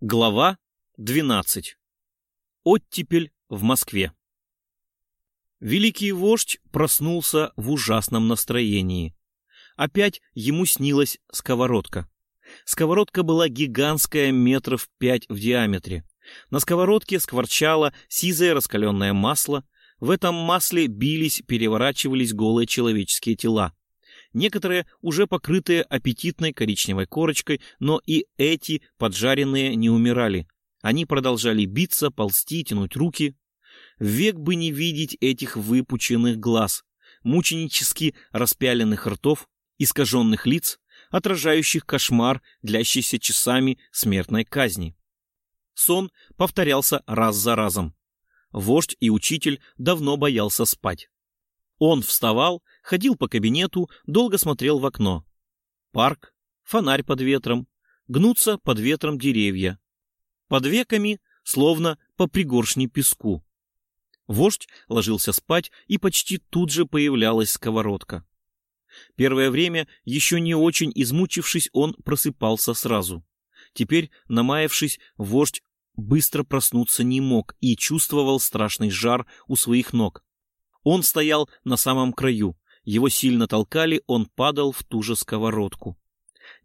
Глава 12. Оттепель в Москве. Великий вождь проснулся в ужасном настроении. Опять ему снилась сковородка. Сковородка была гигантская, метров пять в диаметре. На сковородке скворчало сизое раскаленное масло. В этом масле бились, переворачивались голые человеческие тела. Некоторые уже покрытые аппетитной коричневой корочкой, но и эти поджаренные не умирали. Они продолжали биться, ползти, тянуть руки. Век бы не видеть этих выпученных глаз, мученически распяленных ртов, искаженных лиц, отражающих кошмар, длящийся часами смертной казни. Сон повторялся раз за разом. Вождь и учитель давно боялся спать. Он вставал, ходил по кабинету, долго смотрел в окно. Парк, фонарь под ветром, гнутся под ветром деревья. Под веками, словно по пригоршне песку. Вождь ложился спать, и почти тут же появлялась сковородка. Первое время, еще не очень измучившись, он просыпался сразу. Теперь, намаявшись, вождь быстро проснуться не мог и чувствовал страшный жар у своих ног. Он стоял на самом краю. Его сильно толкали, он падал в ту же сковородку.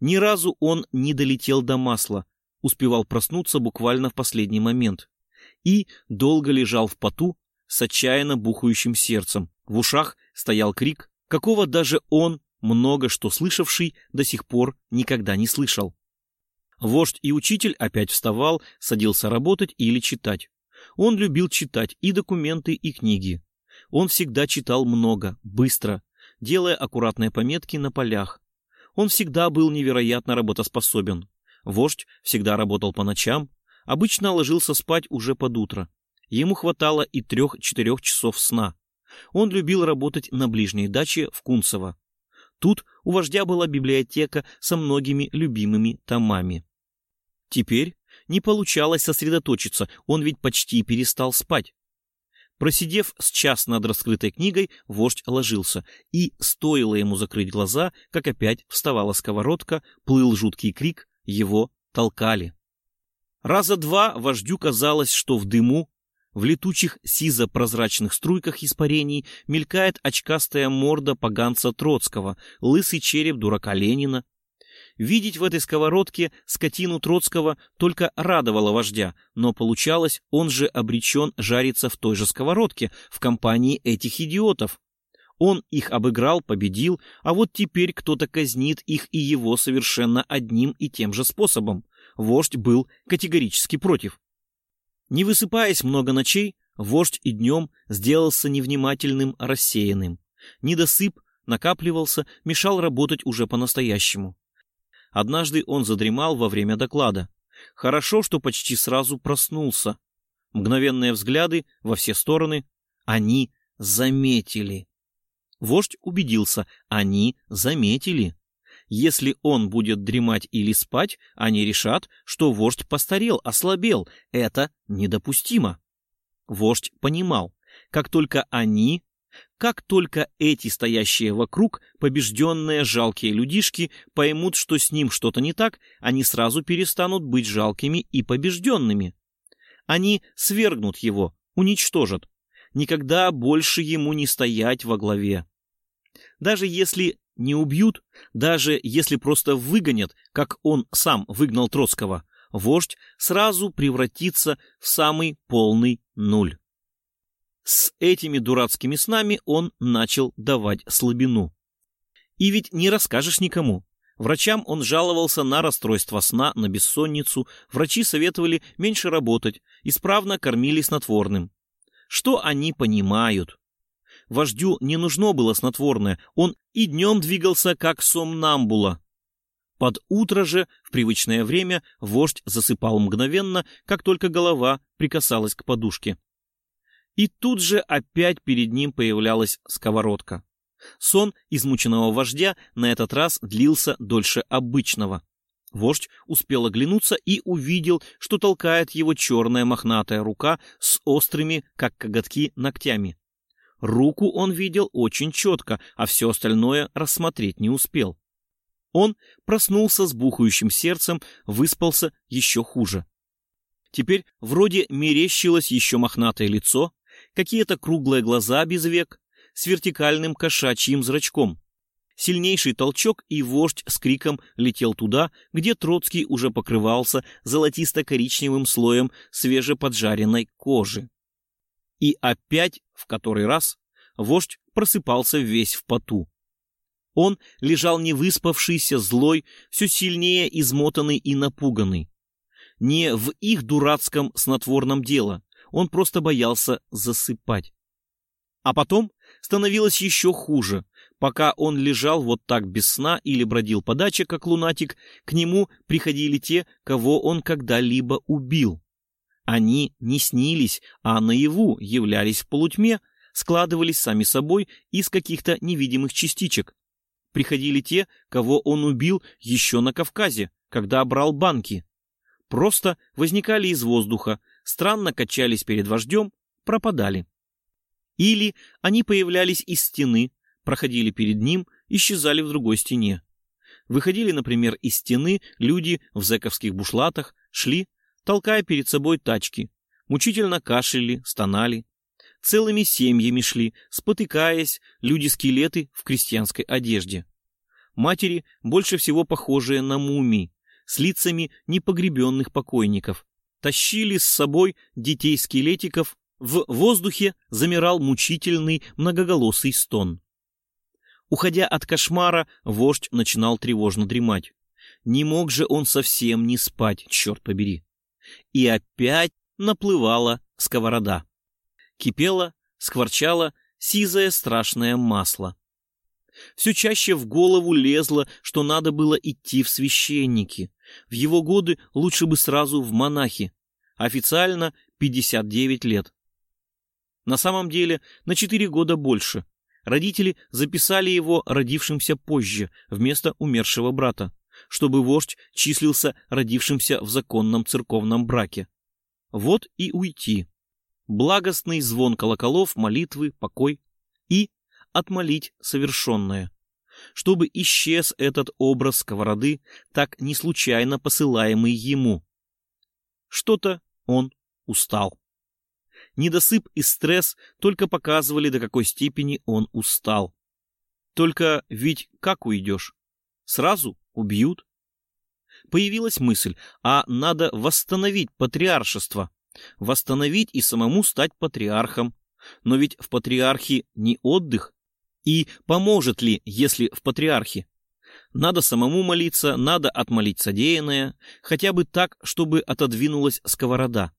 Ни разу он не долетел до масла, успевал проснуться буквально в последний момент. И долго лежал в поту с отчаянно бухающим сердцем. В ушах стоял крик, какого даже он, много что слышавший, до сих пор никогда не слышал. Вождь и учитель опять вставал, садился работать или читать. Он любил читать и документы, и книги. Он всегда читал много, быстро, делая аккуратные пометки на полях. Он всегда был невероятно работоспособен. Вождь всегда работал по ночам, обычно ложился спать уже под утро. Ему хватало и трех-четырех часов сна. Он любил работать на ближней даче в Кунцево. Тут у вождя была библиотека со многими любимыми томами. Теперь не получалось сосредоточиться, он ведь почти перестал спать. Просидев с час над раскрытой книгой, вождь ложился, и стоило ему закрыть глаза, как опять вставала сковородка, плыл жуткий крик, его толкали. Раза два вождю казалось, что в дыму, в летучих сизо-прозрачных струйках испарений мелькает очкастая морда поганца Троцкого, лысый череп дурака Ленина, Видеть в этой сковородке скотину Троцкого только радовало вождя, но получалось, он же обречен жариться в той же сковородке, в компании этих идиотов. Он их обыграл, победил, а вот теперь кто-то казнит их и его совершенно одним и тем же способом. Вождь был категорически против. Не высыпаясь много ночей, вождь и днем сделался невнимательным, рассеянным. Недосып накапливался, мешал работать уже по-настоящему. Однажды он задремал во время доклада. Хорошо, что почти сразу проснулся. Мгновенные взгляды во все стороны. Они заметили. Вождь убедился, они заметили. Если он будет дремать или спать, они решат, что вождь постарел, ослабел. Это недопустимо. Вождь понимал, как только они как только эти стоящие вокруг, побежденные жалкие людишки, поймут, что с ним что-то не так, они сразу перестанут быть жалкими и побежденными. Они свергнут его, уничтожат. Никогда больше ему не стоять во главе. Даже если не убьют, даже если просто выгонят, как он сам выгнал Троцкого, вождь сразу превратится в самый полный нуль. С этими дурацкими снами он начал давать слабину. И ведь не расскажешь никому. Врачам он жаловался на расстройство сна, на бессонницу. Врачи советовали меньше работать, исправно кормили снотворным. Что они понимают? Вождю не нужно было снотворное, он и днем двигался как сомнамбула. Под утро же, в привычное время, вождь засыпал мгновенно, как только голова прикасалась к подушке. И тут же опять перед ним появлялась сковородка. Сон измученного вождя на этот раз длился дольше обычного. Вождь успел оглянуться и увидел, что толкает его черная мохнатая рука с острыми, как коготки, ногтями. Руку он видел очень четко, а все остальное рассмотреть не успел. Он проснулся с бухающим сердцем, выспался еще хуже. Теперь вроде мерещилось еще мохнатое лицо, какие-то круглые глаза без век, с вертикальным кошачьим зрачком. Сильнейший толчок, и вождь с криком летел туда, где Троцкий уже покрывался золотисто-коричневым слоем свежеподжаренной кожи. И опять, в который раз, вождь просыпался весь в поту. Он лежал невыспавшийся, злой, все сильнее измотанный и напуганный. Не в их дурацком снотворном дело, он просто боялся засыпать. А потом становилось еще хуже. Пока он лежал вот так без сна или бродил по даче, как лунатик, к нему приходили те, кого он когда-либо убил. Они не снились, а наяву являлись в полутьме, складывались сами собой из каких-то невидимых частичек. Приходили те, кого он убил еще на Кавказе, когда брал банки. Просто возникали из воздуха, странно качались перед вождем, пропадали. Или они появлялись из стены, проходили перед ним, исчезали в другой стене. Выходили, например, из стены люди в зэковских бушлатах, шли, толкая перед собой тачки, мучительно кашляли, стонали. Целыми семьями шли, спотыкаясь, люди-скелеты в крестьянской одежде. Матери, больше всего похожие на мумии, с лицами непогребенных покойников, тащили с собой детей-скелетиков в воздухе замирал мучительный многоголосый стон. Уходя от кошмара, вождь начинал тревожно дремать. Не мог же он совсем не спать, черт побери. И опять наплывала сковорода. Кипело, скворчало сизое страшное масло. Все чаще в голову лезло, что надо было идти в священники. В его годы лучше бы сразу в монахи. Официально 59 лет. На самом деле на 4 года больше. Родители записали его родившимся позже, вместо умершего брата, чтобы вождь числился родившимся в законном церковном браке. Вот и уйти. Благостный звон колоколов, молитвы, покой и отмолить совершенное. Чтобы исчез этот образ сковороды, так не случайно посылаемый ему. Что-то он устал. Недосып и стресс только показывали, до какой степени он устал. Только ведь как уйдешь? Сразу убьют. Появилась мысль, а надо восстановить патриаршество. Восстановить и самому стать патриархом. Но ведь в патриархе не отдых. И поможет ли, если в патриархе? Надо самому молиться, надо отмолить содеянное, хотя бы так, чтобы отодвинулась сковорода.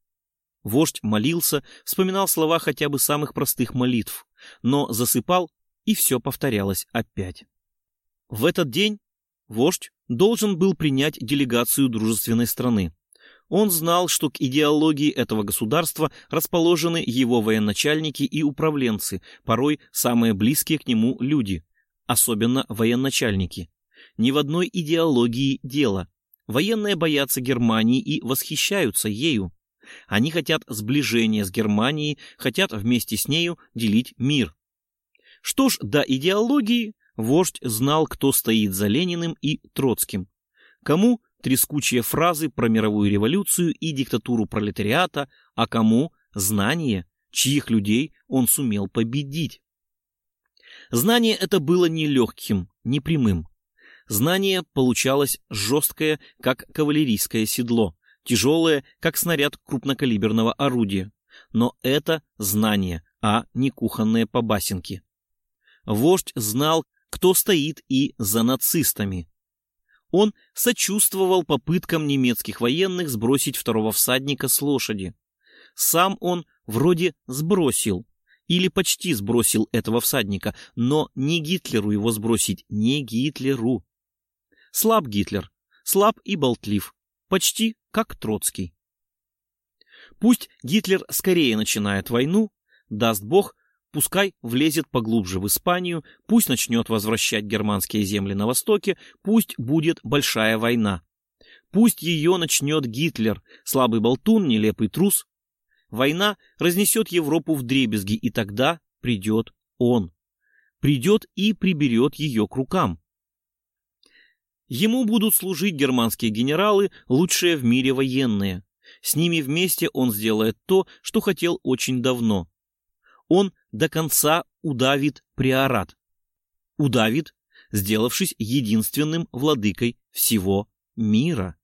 Вождь молился, вспоминал слова хотя бы самых простых молитв, но засыпал, и все повторялось опять. В этот день вождь должен был принять делегацию дружественной страны. Он знал, что к идеологии этого государства расположены его военачальники и управленцы, порой самые близкие к нему люди, особенно военачальники. Ни в одной идеологии дело. Военные боятся Германии и восхищаются ею. Они хотят сближения с Германией, хотят вместе с нею делить мир. Что ж, до идеологии вождь знал, кто стоит за Лениным и Троцким. Кому трескучие фразы про мировую революцию и диктатуру пролетариата, а кому знание, чьих людей он сумел победить. Знание это было нелегким, непрямым. Знание получалось жесткое, как кавалерийское седло, тяжелое, как снаряд крупнокалиберного орудия. Но это знание, а не кухонные побасенки. Вождь знал, кто стоит и за нацистами. Он сочувствовал попыткам немецких военных сбросить второго всадника с лошади. Сам он вроде сбросил, или почти сбросил этого всадника, но не Гитлеру его сбросить, не Гитлеру. Слаб Гитлер, слаб и болтлив, почти как Троцкий. Пусть Гитлер скорее начинает войну, даст бог, пускай влезет поглубже в Испанию, пусть начнет возвращать германские земли на востоке, пусть будет большая война. Пусть ее начнет Гитлер, слабый болтун, нелепый трус. Война разнесет Европу в дребезги, и тогда придет он. Придет и приберет ее к рукам. Ему будут служить германские генералы, лучшие в мире военные. С ними вместе он сделает то, что хотел очень давно. Он до конца удавит приорат. Удавит, сделавшись единственным владыкой всего мира.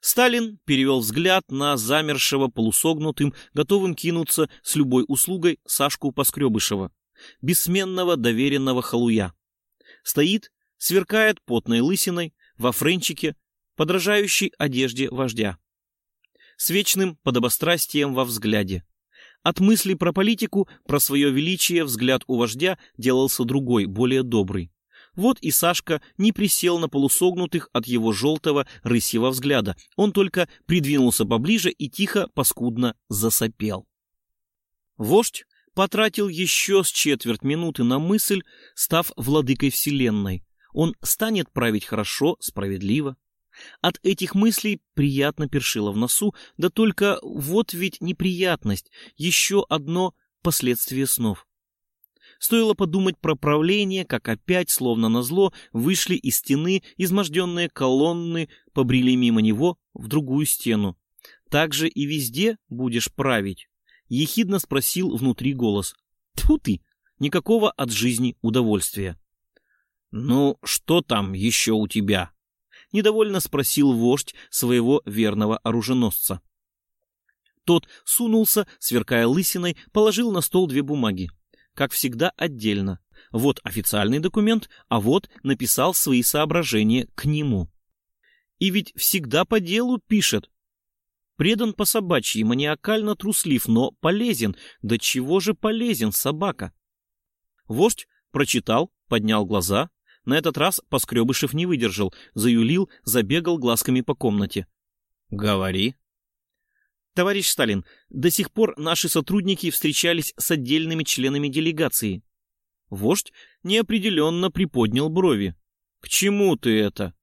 Сталин перевел взгляд на замершего полусогнутым, готовым кинуться с любой услугой Сашку Поскребышева, бессменного доверенного халуя. Стоит, сверкает потной лысиной, во френчике, подражающей одежде вождя. С вечным подобострастием во взгляде. От мысли про политику, про свое величие взгляд у вождя делался другой, более добрый. Вот и Сашка не присел на полусогнутых от его желтого рысьего взгляда. Он только придвинулся поближе и тихо, паскудно засопел. Вождь потратил еще с четверть минуты на мысль, став владыкой вселенной. Он станет править хорошо, справедливо. От этих мыслей приятно першило в носу, да только вот ведь неприятность, еще одно последствие снов. Стоило подумать про правление, как опять, словно назло, вышли из стены изможденные колонны, побрели мимо него в другую стену. «Так же и везде будешь править?» — ехидно спросил внутри голос. «Тьфу ты! Никакого от жизни удовольствия!» «Ну, что там еще у тебя?» — недовольно спросил вождь своего верного оруженосца. Тот сунулся, сверкая лысиной, положил на стол две бумаги как всегда, отдельно. Вот официальный документ, а вот написал свои соображения к нему. И ведь всегда по делу пишет. Предан по собачьи, маниакально труслив, но полезен. Да чего же полезен собака? Вождь прочитал, поднял глаза. На этот раз Поскребышев не выдержал, заюлил, забегал глазками по комнате. «Говори», Товарищ Сталин, до сих пор наши сотрудники встречались с отдельными членами делегации. Вождь неопределенно приподнял брови. К чему ты это?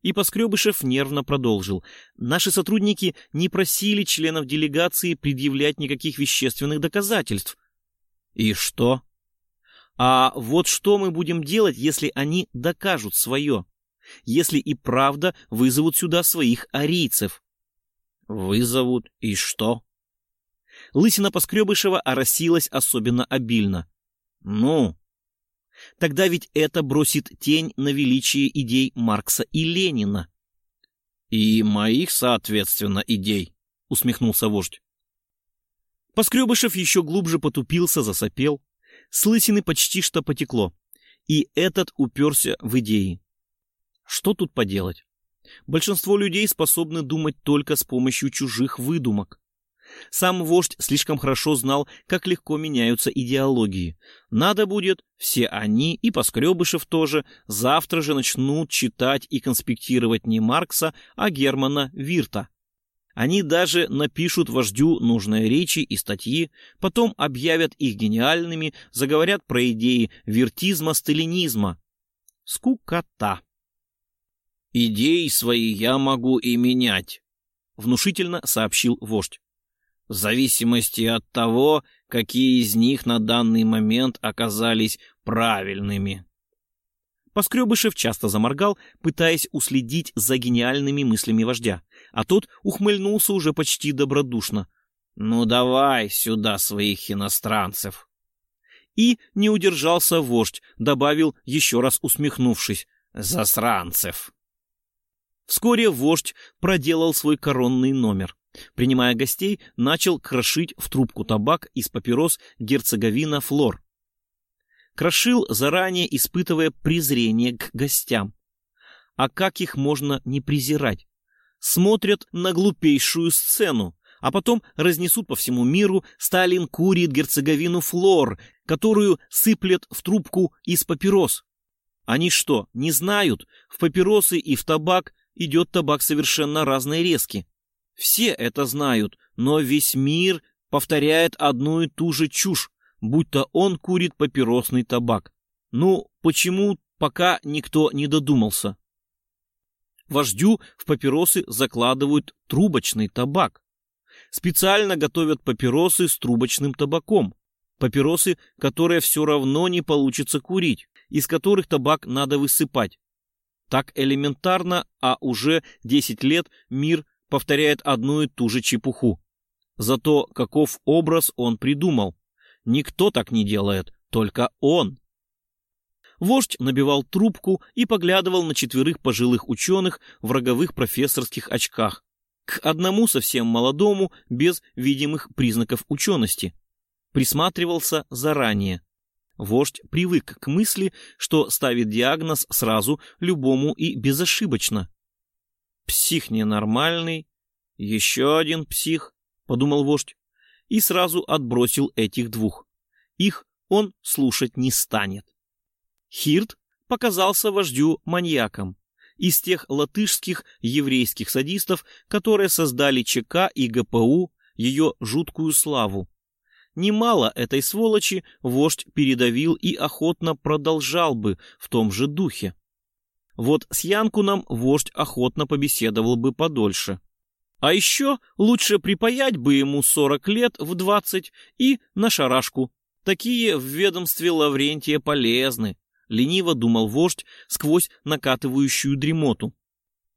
И Поскребышев нервно продолжил. Наши сотрудники не просили членов делегации предъявлять никаких вещественных доказательств. И что? А вот что мы будем делать, если они докажут свое? Если и правда вызовут сюда своих арийцев? Вызовут и что? Лысина Поскребышева оросилась особенно обильно. Ну? Тогда ведь это бросит тень на величие идей Маркса и Ленина. И моих, соответственно, идей, усмехнулся вождь. Поскребышев еще глубже потупился, засопел. С лысины почти что потекло. И этот уперся в идеи. Что тут поделать? Большинство людей способны думать только с помощью чужих выдумок. Сам вождь слишком хорошо знал, как легко меняются идеологии. Надо будет, все они, и Поскребышев тоже, завтра же начнут читать и конспектировать не Маркса, а Германа Вирта. Они даже напишут вождю нужные речи и статьи, потом объявят их гениальными, заговорят про идеи виртизма-сталинизма. Скукота. «Идеи свои я могу и менять», — внушительно сообщил вождь. «В зависимости от того, какие из них на данный момент оказались правильными». Поскребышев часто заморгал, пытаясь уследить за гениальными мыслями вождя, а тот ухмыльнулся уже почти добродушно. «Ну давай сюда своих иностранцев!» И не удержался вождь, добавил, еще раз усмехнувшись, «засранцев!» Вскоре вождь проделал свой коронный номер. Принимая гостей, начал крошить в трубку табак из папирос герцоговина флор. Крошил, заранее испытывая презрение к гостям. А как их можно не презирать? Смотрят на глупейшую сцену, а потом разнесут по всему миру Сталин курит герцоговину флор, которую сыплет в трубку из папирос. Они что, не знают? В папиросы и в табак идет табак совершенно разной резки. Все это знают, но весь мир повторяет одну и ту же чушь, будто он курит папиросный табак. Ну, почему пока никто не додумался? Вождю в папиросы закладывают трубочный табак. Специально готовят папиросы с трубочным табаком. Папиросы, которые все равно не получится курить, из которых табак надо высыпать. Так элементарно, а уже 10 лет мир повторяет одну и ту же чепуху. Зато каков образ он придумал. Никто так не делает, только он. Вождь набивал трубку и поглядывал на четверых пожилых ученых в роговых профессорских очках. К одному совсем молодому, без видимых признаков учености. Присматривался заранее. Вождь привык к мысли, что ставит диагноз сразу любому и безошибочно. «Псих ненормальный, еще один псих», — подумал вождь, и сразу отбросил этих двух. Их он слушать не станет. Хирт показался вождю маньяком из тех латышских еврейских садистов, которые создали ЧК и ГПУ ее жуткую славу. Немало этой сволочи вождь передавил и охотно продолжал бы в том же духе. Вот с Янкуном вождь охотно побеседовал бы подольше. А еще лучше припаять бы ему сорок лет в двадцать и на шарашку. Такие в ведомстве Лаврентия полезны, лениво думал вождь сквозь накатывающую дремоту.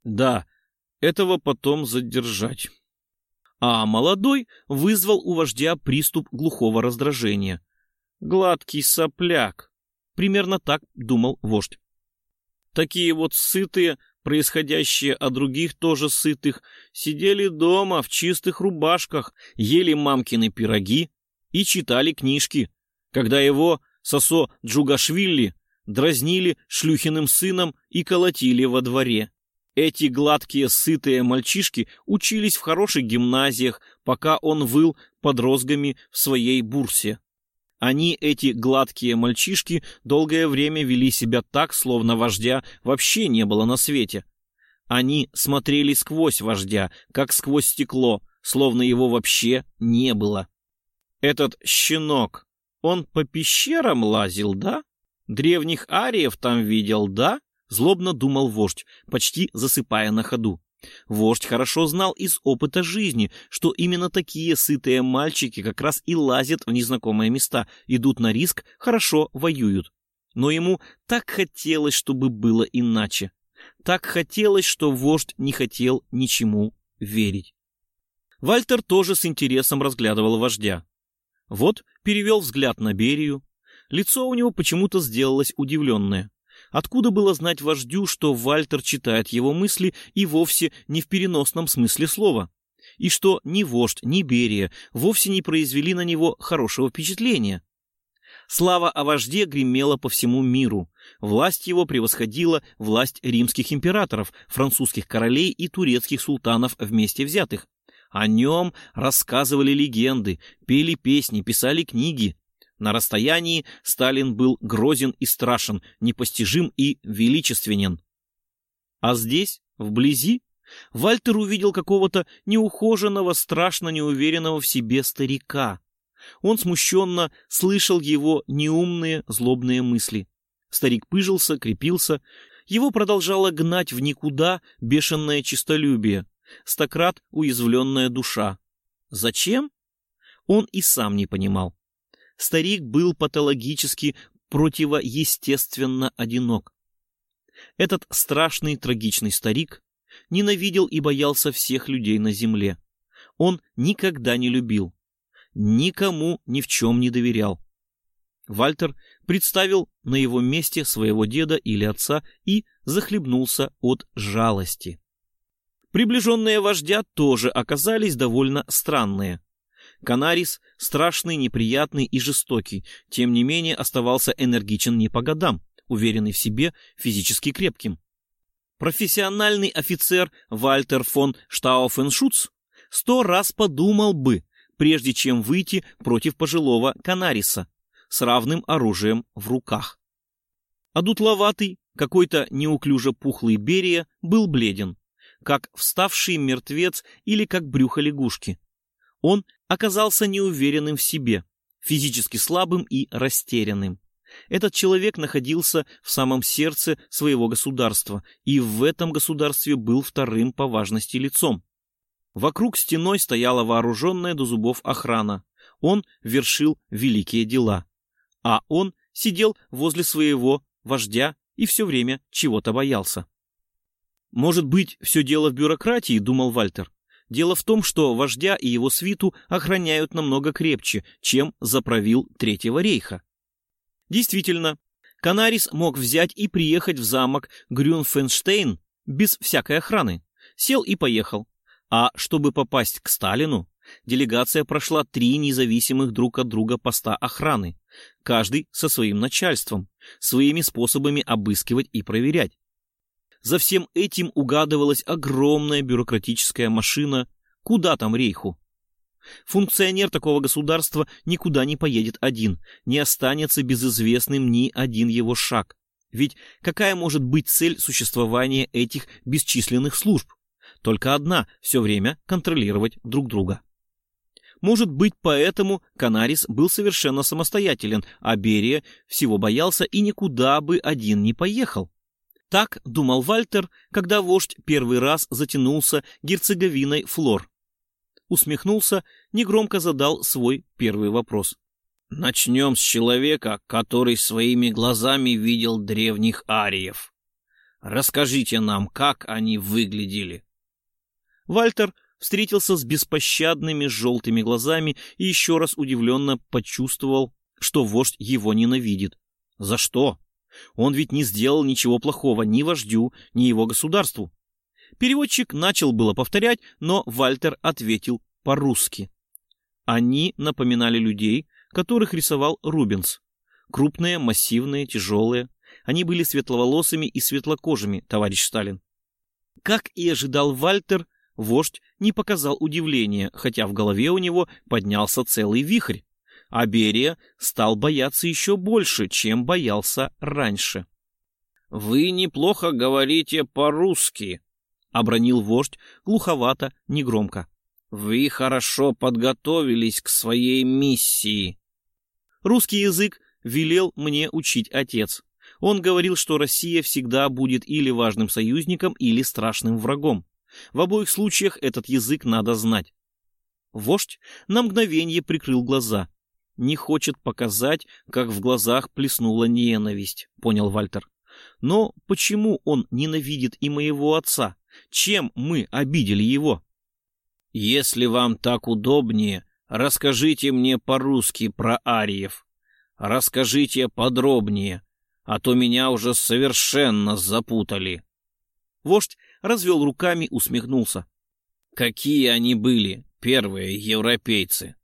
Да, этого потом задержать. А молодой вызвал у вождя приступ глухого раздражения. Гладкий сопляк. Примерно так думал вождь. Такие вот сытые, происходящие от других тоже сытых, сидели дома в чистых рубашках, ели мамкины пироги и читали книжки, когда его Сосо Джугашвили дразнили шлюхиным сыном и колотили во дворе. Эти гладкие, сытые мальчишки учились в хороших гимназиях, пока он выл под розгами в своей бурсе. Они, эти гладкие мальчишки, долгое время вели себя так, словно вождя вообще не было на свете. Они смотрели сквозь вождя, как сквозь стекло, словно его вообще не было. Этот щенок, он по пещерам лазил, да? Древних ариев там видел, да? Злобно думал вождь, почти засыпая на ходу. Вождь хорошо знал из опыта жизни, что именно такие сытые мальчики как раз и лазят в незнакомые места, идут на риск, хорошо воюют. Но ему так хотелось, чтобы было иначе. Так хотелось, что вождь не хотел ничему верить. Вальтер тоже с интересом разглядывал вождя. Вот перевел взгляд на Берию, Лицо у него почему-то сделалось удивленное. Откуда было знать вождю, что Вальтер читает его мысли и вовсе не в переносном смысле слова? И что ни вождь, ни Берия вовсе не произвели на него хорошего впечатления? Слава о вожде гремела по всему миру. Власть его превосходила власть римских императоров, французских королей и турецких султанов вместе взятых. О нем рассказывали легенды, пели песни, писали книги. На расстоянии Сталин был грозен и страшен, непостижим и величественен. А здесь, вблизи, Вальтер увидел какого-то неухоженного, страшно неуверенного в себе старика. Он смущенно слышал его неумные, злобные мысли. Старик пыжился, крепился. Его продолжало гнать в никуда бешеное честолюбие, стократ уязвленная душа. Зачем? Он и сам не понимал старик был патологически противоестественно одинок. Этот страшный трагичный старик ненавидел и боялся всех людей на земле. Он никогда не любил, никому ни в чем не доверял. Вальтер представил на его месте своего деда или отца и захлебнулся от жалости. Приближенные вождя тоже оказались довольно странные. Канарис, страшный, неприятный и жестокий, тем не менее оставался энергичен не по годам, уверенный в себе, физически крепким. Профессиональный офицер Вальтер фон Штауфеншутц сто раз подумал бы, прежде чем выйти против пожилого Канариса с равным оружием в руках. Одутловатый, какой-то неуклюже пухлый Берия был бледен, как вставший мертвец или как брюхо лягушки. Он оказался неуверенным в себе, физически слабым и растерянным. Этот человек находился в самом сердце своего государства и в этом государстве был вторым по важности лицом. Вокруг стеной стояла вооруженная до зубов охрана. Он вершил великие дела. А он сидел возле своего вождя и все время чего-то боялся. «Может быть, все дело в бюрократии», — думал Вальтер. Дело в том, что вождя и его свиту охраняют намного крепче, чем заправил Третьего рейха. Действительно, Канарис мог взять и приехать в замок Грюнфенштейн без всякой охраны. Сел и поехал. А чтобы попасть к Сталину, делегация прошла три независимых друг от друга поста охраны, каждый со своим начальством, своими способами обыскивать и проверять. За всем этим угадывалась огромная бюрократическая машина, куда там рейху. Функционер такого государства никуда не поедет один, не останется безызвестным ни один его шаг. Ведь какая может быть цель существования этих бесчисленных служб? Только одна — все время контролировать друг друга. Может быть, поэтому Канарис был совершенно самостоятелен, а Берия всего боялся и никуда бы один не поехал. Так думал Вальтер, когда вождь первый раз затянулся герцеговиной Флор. Усмехнулся, негромко задал свой первый вопрос. «Начнем с человека, который своими глазами видел древних ариев. Расскажите нам, как они выглядели». Вальтер встретился с беспощадными желтыми глазами и еще раз удивленно почувствовал, что вождь его ненавидит. За что? Он ведь не сделал ничего плохого ни вождю, ни его государству. Переводчик начал было повторять, но Вальтер ответил по-русски. Они напоминали людей, которых рисовал Рубенс. Крупные, массивные, тяжелые. Они были светловолосыми и светлокожими, товарищ Сталин. Как и ожидал Вальтер, вождь не показал удивления, хотя в голове у него поднялся целый вихрь а Берия стал бояться еще больше, чем боялся раньше. «Вы неплохо говорите по-русски», — обронил вождь глуховато, негромко. «Вы хорошо подготовились к своей миссии». Русский язык велел мне учить отец. Он говорил, что Россия всегда будет или важным союзником, или страшным врагом. В обоих случаях этот язык надо знать. Вождь на мгновение прикрыл глаза не хочет показать, как в глазах плеснула ненависть, понял Вальтер. Но почему он ненавидит и моего отца? Чем мы обидели его? Если вам так удобнее, расскажите мне по-русски про ариев. Расскажите подробнее, а то меня уже совершенно запутали. Вождь развел руками, усмехнулся. Какие они были, первые европейцы?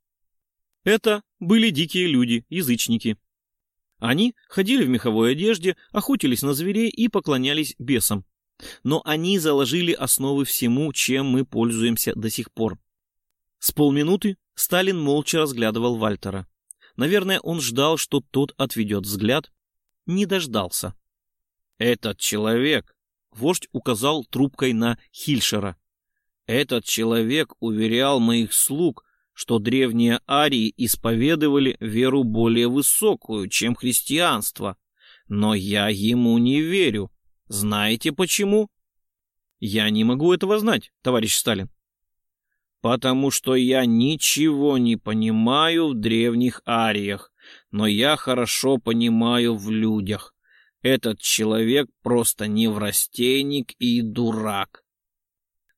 Это были дикие люди, язычники. Они ходили в меховой одежде, охотились на зверей и поклонялись бесам. Но они заложили основы всему, чем мы пользуемся до сих пор. С полминуты Сталин молча разглядывал Вальтера. Наверное, он ждал, что тот отведет взгляд. Не дождался. «Этот человек», — вождь указал трубкой на Хильшера, — «этот человек уверял моих слуг, что древние арии исповедовали веру более высокую, чем христианство. Но я ему не верю. Знаете почему? Я не могу этого знать, товарищ Сталин. Потому что я ничего не понимаю в древних ариях, но я хорошо понимаю в людях. Этот человек просто неврастенник и дурак.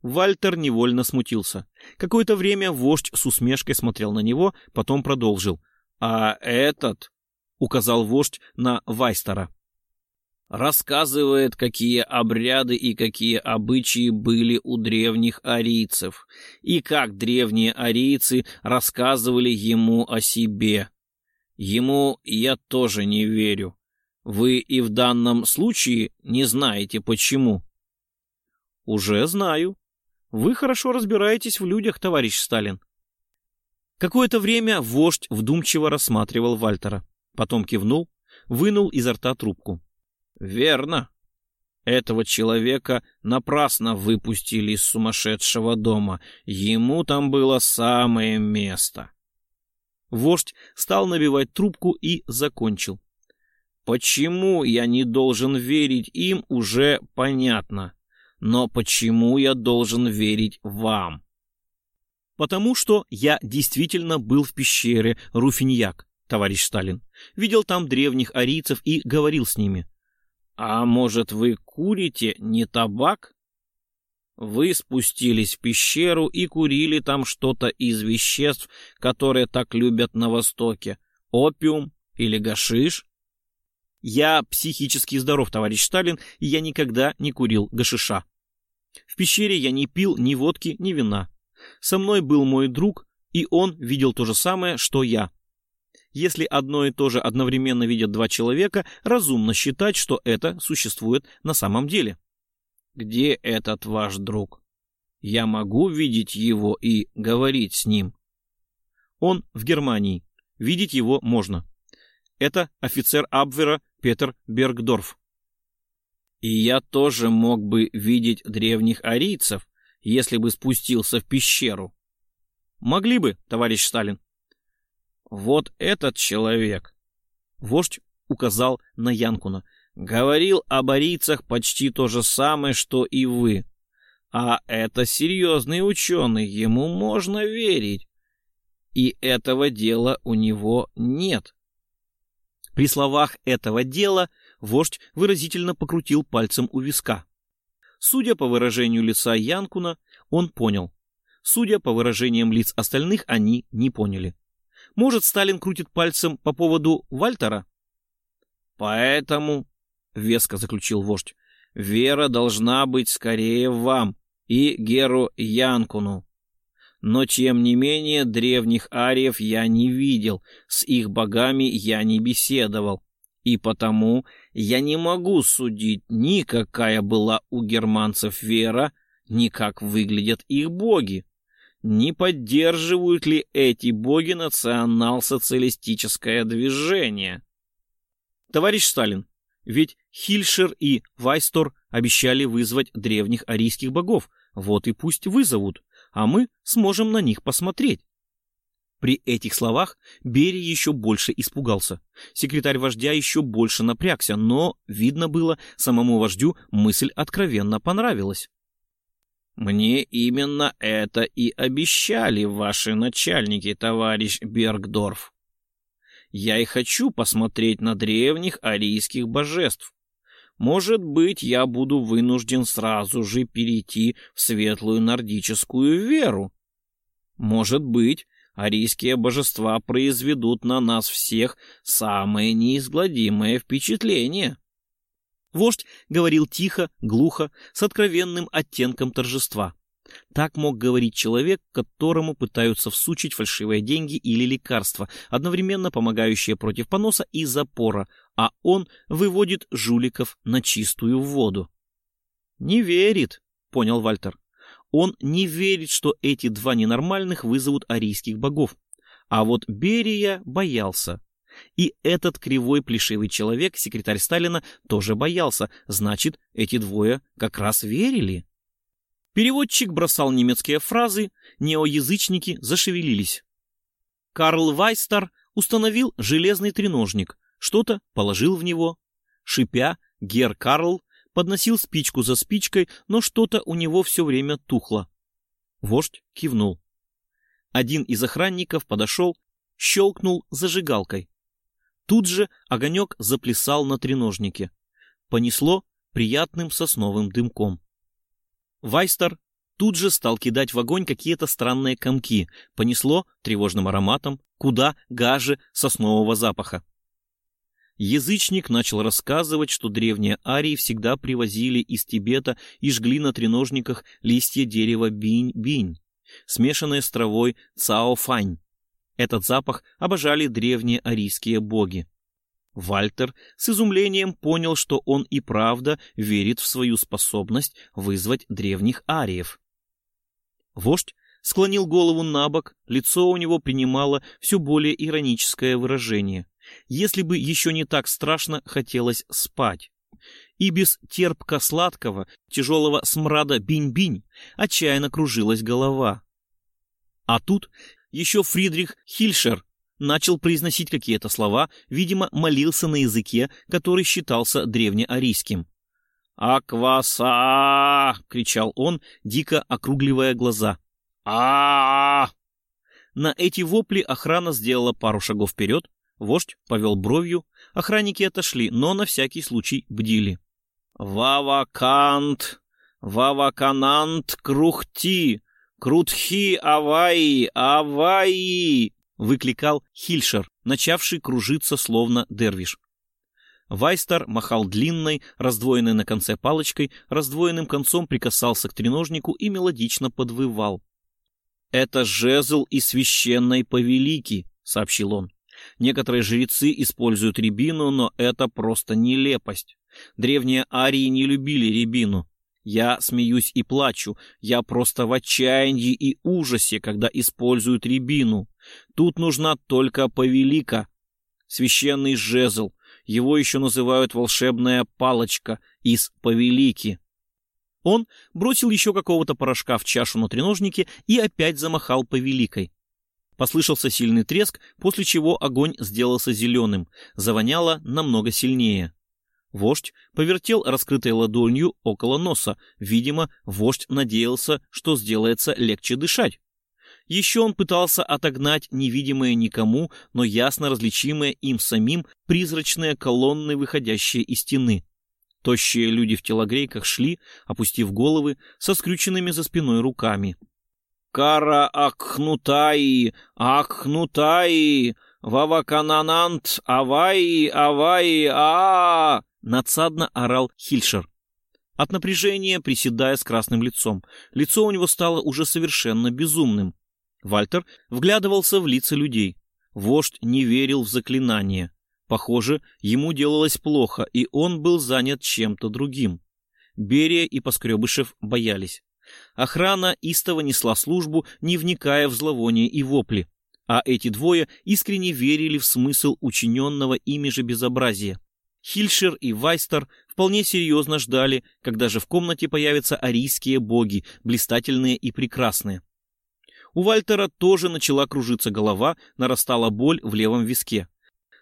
Вальтер невольно смутился. Какое-то время вождь с усмешкой смотрел на него, потом продолжил. «А этот...» — указал вождь на Вайстера. Рассказывает, какие обряды и какие обычаи были у древних арийцев, и как древние арийцы рассказывали ему о себе. Ему я тоже не верю. Вы и в данном случае не знаете почему. Уже знаю, вы хорошо разбираетесь в людях, товарищ Сталин. Какое-то время вождь вдумчиво рассматривал Вальтера. Потом кивнул, вынул изо рта трубку. «Верно. Этого человека напрасно выпустили из сумасшедшего дома. Ему там было самое место». Вождь стал набивать трубку и закончил. «Почему я не должен верить им, уже понятно. Но почему я должен верить вам? Потому что я действительно был в пещере Руфиньяк, товарищ Сталин. Видел там древних арийцев и говорил с ними. А может, вы курите не табак? Вы спустились в пещеру и курили там что-то из веществ, которые так любят на Востоке. Опиум или гашиш? Я психически здоров, товарищ Сталин, и я никогда не курил гашиша. В пещере я не пил ни водки, ни вина. Со мной был мой друг, и он видел то же самое, что я. Если одно и то же одновременно видят два человека, разумно считать, что это существует на самом деле. Где этот ваш друг? Я могу видеть его и говорить с ним. Он в Германии. Видеть его можно. Это офицер Абвера Петер Бергдорф. И я тоже мог бы видеть древних арийцев, если бы спустился в пещеру. Могли бы, товарищ Сталин. Вот этот человек. Вождь указал на Янкуна. Говорил о борицах почти то же самое, что и вы. А это серьезный ученый, ему можно верить. И этого дела у него нет. При словах этого дела вождь выразительно покрутил пальцем у виска. Судя по выражению лица Янкуна, он понял. Судя по выражениям лиц остальных, они не поняли. Может, Сталин крутит пальцем по поводу Вальтера? Поэтому веско заключил вождь. Вера должна быть скорее вам и Геру Янкуну. Но, тем не менее, древних ариев я не видел, с их богами я не беседовал, и потому я не могу судить ни какая была у германцев вера, ни как выглядят их боги, не поддерживают ли эти боги национал-социалистическое движение. Товарищ Сталин, ведь Хильшер и Вайстор обещали вызвать древних арийских богов. Вот и пусть вызовут, а мы сможем на них посмотреть. При этих словах Берия еще больше испугался. Секретарь вождя еще больше напрягся, но, видно было, самому вождю мысль откровенно понравилась. «Мне именно это и обещали ваши начальники, товарищ Бергдорф», я и хочу посмотреть на древних арийских божеств. Может быть, я буду вынужден сразу же перейти в светлую нордическую веру. Может быть, арийские божества произведут на нас всех самое неизгладимое впечатление. Вождь говорил тихо, глухо, с откровенным оттенком торжества. Так мог говорить человек, которому пытаются всучить фальшивые деньги или лекарства, одновременно помогающие против поноса и запора, а он выводит жуликов на чистую воду. «Не верит», — понял Вальтер. «Он не верит, что эти два ненормальных вызовут арийских богов. А вот Берия боялся. И этот кривой плешивый человек, секретарь Сталина, тоже боялся. Значит, эти двое как раз верили». Переводчик бросал немецкие фразы, неоязычники зашевелились. Карл Вайстар установил железный треножник, что-то положил в него. Шипя, Гер Карл подносил спичку за спичкой, но что-то у него все время тухло. Вождь кивнул. Один из охранников подошел, щелкнул зажигалкой. Тут же огонек заплясал на треножнике. Понесло приятным сосновым дымком. Вайстер тут же стал кидать в огонь какие-то странные комки. Понесло тревожным ароматом, куда гаже соснового запаха. Язычник начал рассказывать, что древние арии всегда привозили из Тибета и жгли на треножниках листья дерева бинь-бинь, смешанные с травой цао-фань. Этот запах обожали древние арийские боги. Вальтер с изумлением понял, что он и правда верит в свою способность вызвать древних ариев. Вождь склонил голову на бок, лицо у него принимало все более ироническое выражение. Если бы еще не так страшно хотелось спать. И без терпко-сладкого, тяжелого смрада бинь-бинь отчаянно кружилась голова. А тут еще Фридрих Хильшер начал произносить какие-то слова, видимо, молился на языке, который считался древнеарийским. «Акваса!» — кричал он, дико округливая глаза. а На эти вопли охрана сделала пару шагов вперед, вождь повел бровью, охранники отошли, но на всякий случай бдили. «Вавакант! Ваваканант крухти! Крутхи аваи! Аваи!» — выкликал Хильшер, начавший кружиться словно дервиш. Вайстер махал длинной, раздвоенной на конце палочкой, раздвоенным концом прикасался к треножнику и мелодично подвывал. «Это жезл и священной повелики», — сообщил он. «Некоторые жрецы используют рябину, но это просто нелепость. Древние арии не любили рябину. Я смеюсь и плачу. Я просто в отчаянии и ужасе, когда используют рябину. Тут нужна только повелика. Священный жезл, его еще называют волшебная палочка из повелики. Он бросил еще какого-то порошка в чашу на треножнике и опять замахал повеликой. Послышался сильный треск, после чего огонь сделался зеленым, завоняло намного сильнее. Вождь повертел раскрытой ладонью около носа. Видимо, вождь надеялся, что сделается легче дышать. Еще он пытался отогнать невидимые никому, но ясно различимые им самим призрачные колонны, выходящие из стены. Тощие люди в телогрейках шли, опустив головы, со скрюченными за спиной руками. «Кара Акхнутаи! Акхнутаи! Вавакананант! Аваи! Аваи! а, -а, -а Надсадно орал Хильшер. От напряжения, приседая с красным лицом. Лицо у него стало уже совершенно безумным. Вальтер вглядывался в лица людей. Вождь не верил в заклинание. Похоже, ему делалось плохо, и он был занят чем-то другим. Берия и Поскребышев боялись. Охрана истово несла службу, не вникая в зловоние и вопли. А эти двое искренне верили в смысл учиненного ими же безобразия. Хильшер и Вайстер вполне серьезно ждали, когда же в комнате появятся арийские боги, блистательные и прекрасные. У Вальтера тоже начала кружиться голова, нарастала боль в левом виске.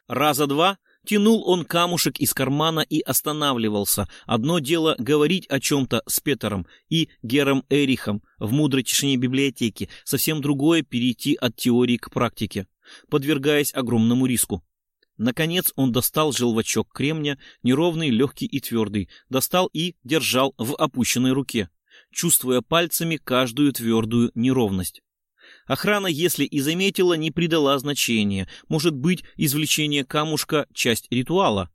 Раза два тянул он камушек из кармана и останавливался. Одно дело говорить о чем-то с Петером и Гером Эрихом в мудрой тишине библиотеки, совсем другое перейти от теории к практике, подвергаясь огромному риску. Наконец он достал желвачок кремня, неровный, легкий и твердый, достал и держал в опущенной руке, чувствуя пальцами каждую твердую неровность. Охрана, если и заметила, не придала значения. Может быть, извлечение камушка — часть ритуала.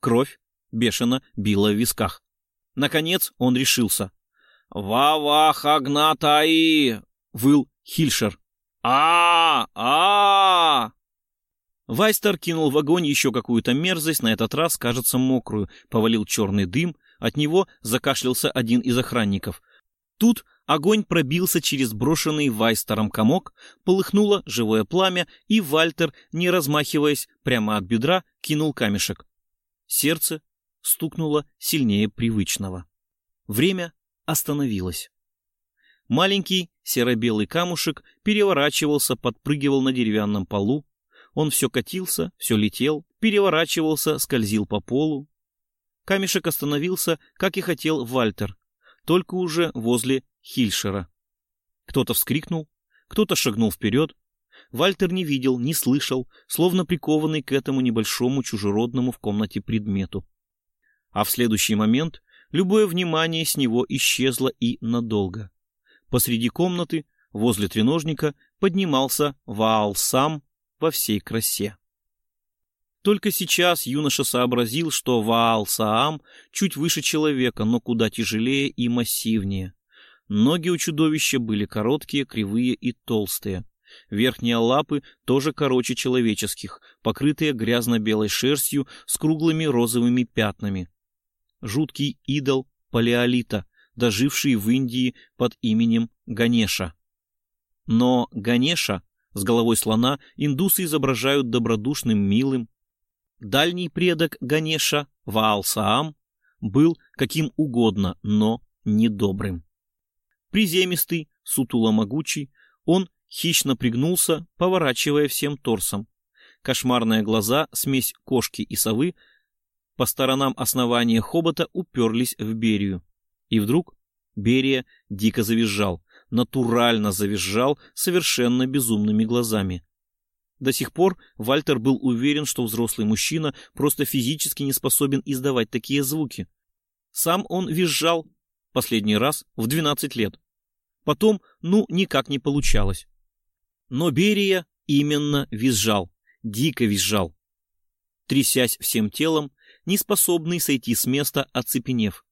Кровь бешено била в висках. Наконец он решился. «Ва-ва, хагнатаи!» — выл Хильшер. а а, -а! Вайстер кинул в огонь еще какую-то мерзость, на этот раз, кажется, мокрую, повалил черный дым, от него закашлялся один из охранников. Тут Огонь пробился через брошенный Вайстером комок, полыхнуло живое пламя, и Вальтер, не размахиваясь прямо от бедра, кинул камешек. Сердце стукнуло сильнее привычного. Время остановилось. Маленький серо-белый камушек переворачивался, подпрыгивал на деревянном полу. Он все катился, все летел, переворачивался, скользил по полу. Камешек остановился, как и хотел Вальтер, только уже возле Хильшера. Кто-то вскрикнул, кто-то шагнул вперед. Вальтер не видел, не слышал, словно прикованный к этому небольшому чужеродному в комнате предмету. А в следующий момент любое внимание с него исчезло и надолго. Посреди комнаты, возле треножника, поднимался Ваал сам во всей красе. Только сейчас юноша сообразил, что Ваал Саам чуть выше человека, но куда тяжелее и массивнее. Ноги у чудовища были короткие, кривые и толстые. Верхние лапы тоже короче человеческих, покрытые грязно-белой шерстью с круглыми розовыми пятнами. Жуткий идол палеолита, доживший в Индии под именем Ганеша. Но Ганеша с головой слона индусы изображают добродушным, милым. Дальний предок Ганеша, Ваал-Саам, был каким угодно, но недобрым. Приземистый, сутуло-могучий, он хищно пригнулся, поворачивая всем торсом. Кошмарные глаза, смесь кошки и совы, по сторонам основания хобота уперлись в Берию. И вдруг Берия дико завизжал, натурально завизжал совершенно безумными глазами. До сих пор Вальтер был уверен, что взрослый мужчина просто физически не способен издавать такие звуки. Сам он визжал последний раз в 12 лет. Потом, ну, никак не получалось. Но Берия именно визжал, дико визжал. Трясясь всем телом, не способный сойти с места, оцепенев.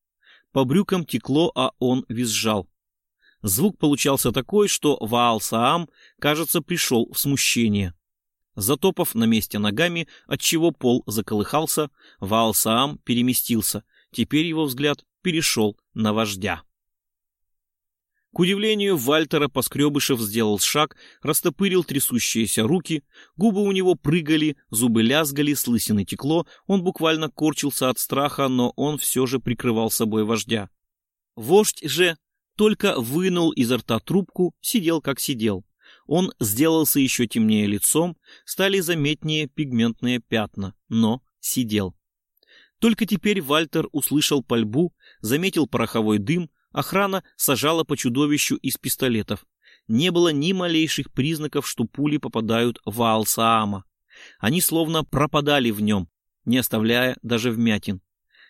По брюкам текло, а он визжал. Звук получался такой, что Ваал-Саам, кажется, пришел в смущение. Затопав на месте ногами, отчего пол заколыхался, Ваал-Саам переместился. Теперь его взгляд перешел на вождя. К удивлению Вальтера Поскребышев сделал шаг, растопырил трясущиеся руки, губы у него прыгали, зубы лязгали, с текло, он буквально корчился от страха, но он все же прикрывал собой вождя. Вождь же только вынул изо рта трубку, сидел как сидел. Он сделался еще темнее лицом, стали заметнее пигментные пятна, но сидел. Только теперь Вальтер услышал пальбу, заметил пороховой дым, Охрана сажала по чудовищу из пистолетов. Не было ни малейших признаков, что пули попадают в Алсаама. Они словно пропадали в нем, не оставляя даже вмятин.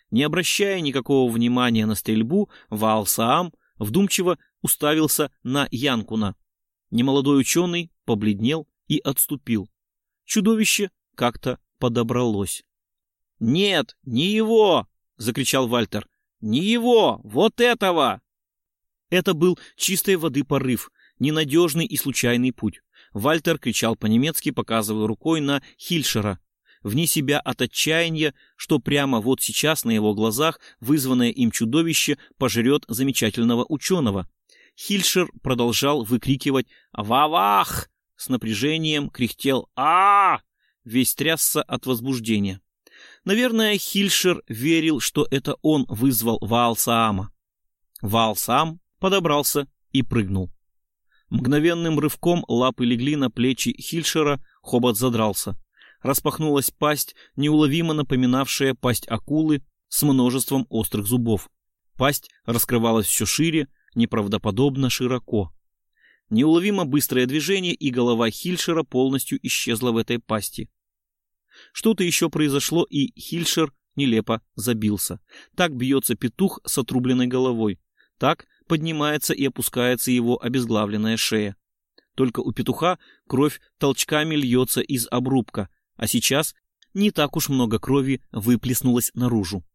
Не обращая никакого внимания на стрельбу, Ваалсаам вдумчиво уставился на Янкуна. Немолодой ученый побледнел и отступил. Чудовище как-то подобралось. «Нет, не его!» — закричал Вальтер. Не его! Вот этого!» Это был чистой воды порыв, ненадежный и случайный путь. Вальтер кричал по-немецки, показывая рукой на Хильшера. Вне себя от отчаяния, что прямо вот сейчас на его глазах вызванное им чудовище пожрет замечательного ученого. Хильшер продолжал выкрикивать «Вавах!» с напряжением кряхтел а, Весь трясся от возбуждения. Наверное, Хильшер верил, что это он вызвал Ваалсаама. Ваалсаам подобрался и прыгнул. Мгновенным рывком лапы легли на плечи Хильшера, хобот задрался. Распахнулась пасть, неуловимо напоминавшая пасть акулы с множеством острых зубов. Пасть раскрывалась все шире, неправдоподобно широко. Неуловимо быстрое движение, и голова Хильшера полностью исчезла в этой пасти. Что-то еще произошло, и Хильшер нелепо забился. Так бьется петух с отрубленной головой. Так поднимается и опускается его обезглавленная шея. Только у петуха кровь толчками льется из обрубка, а сейчас не так уж много крови выплеснулось наружу.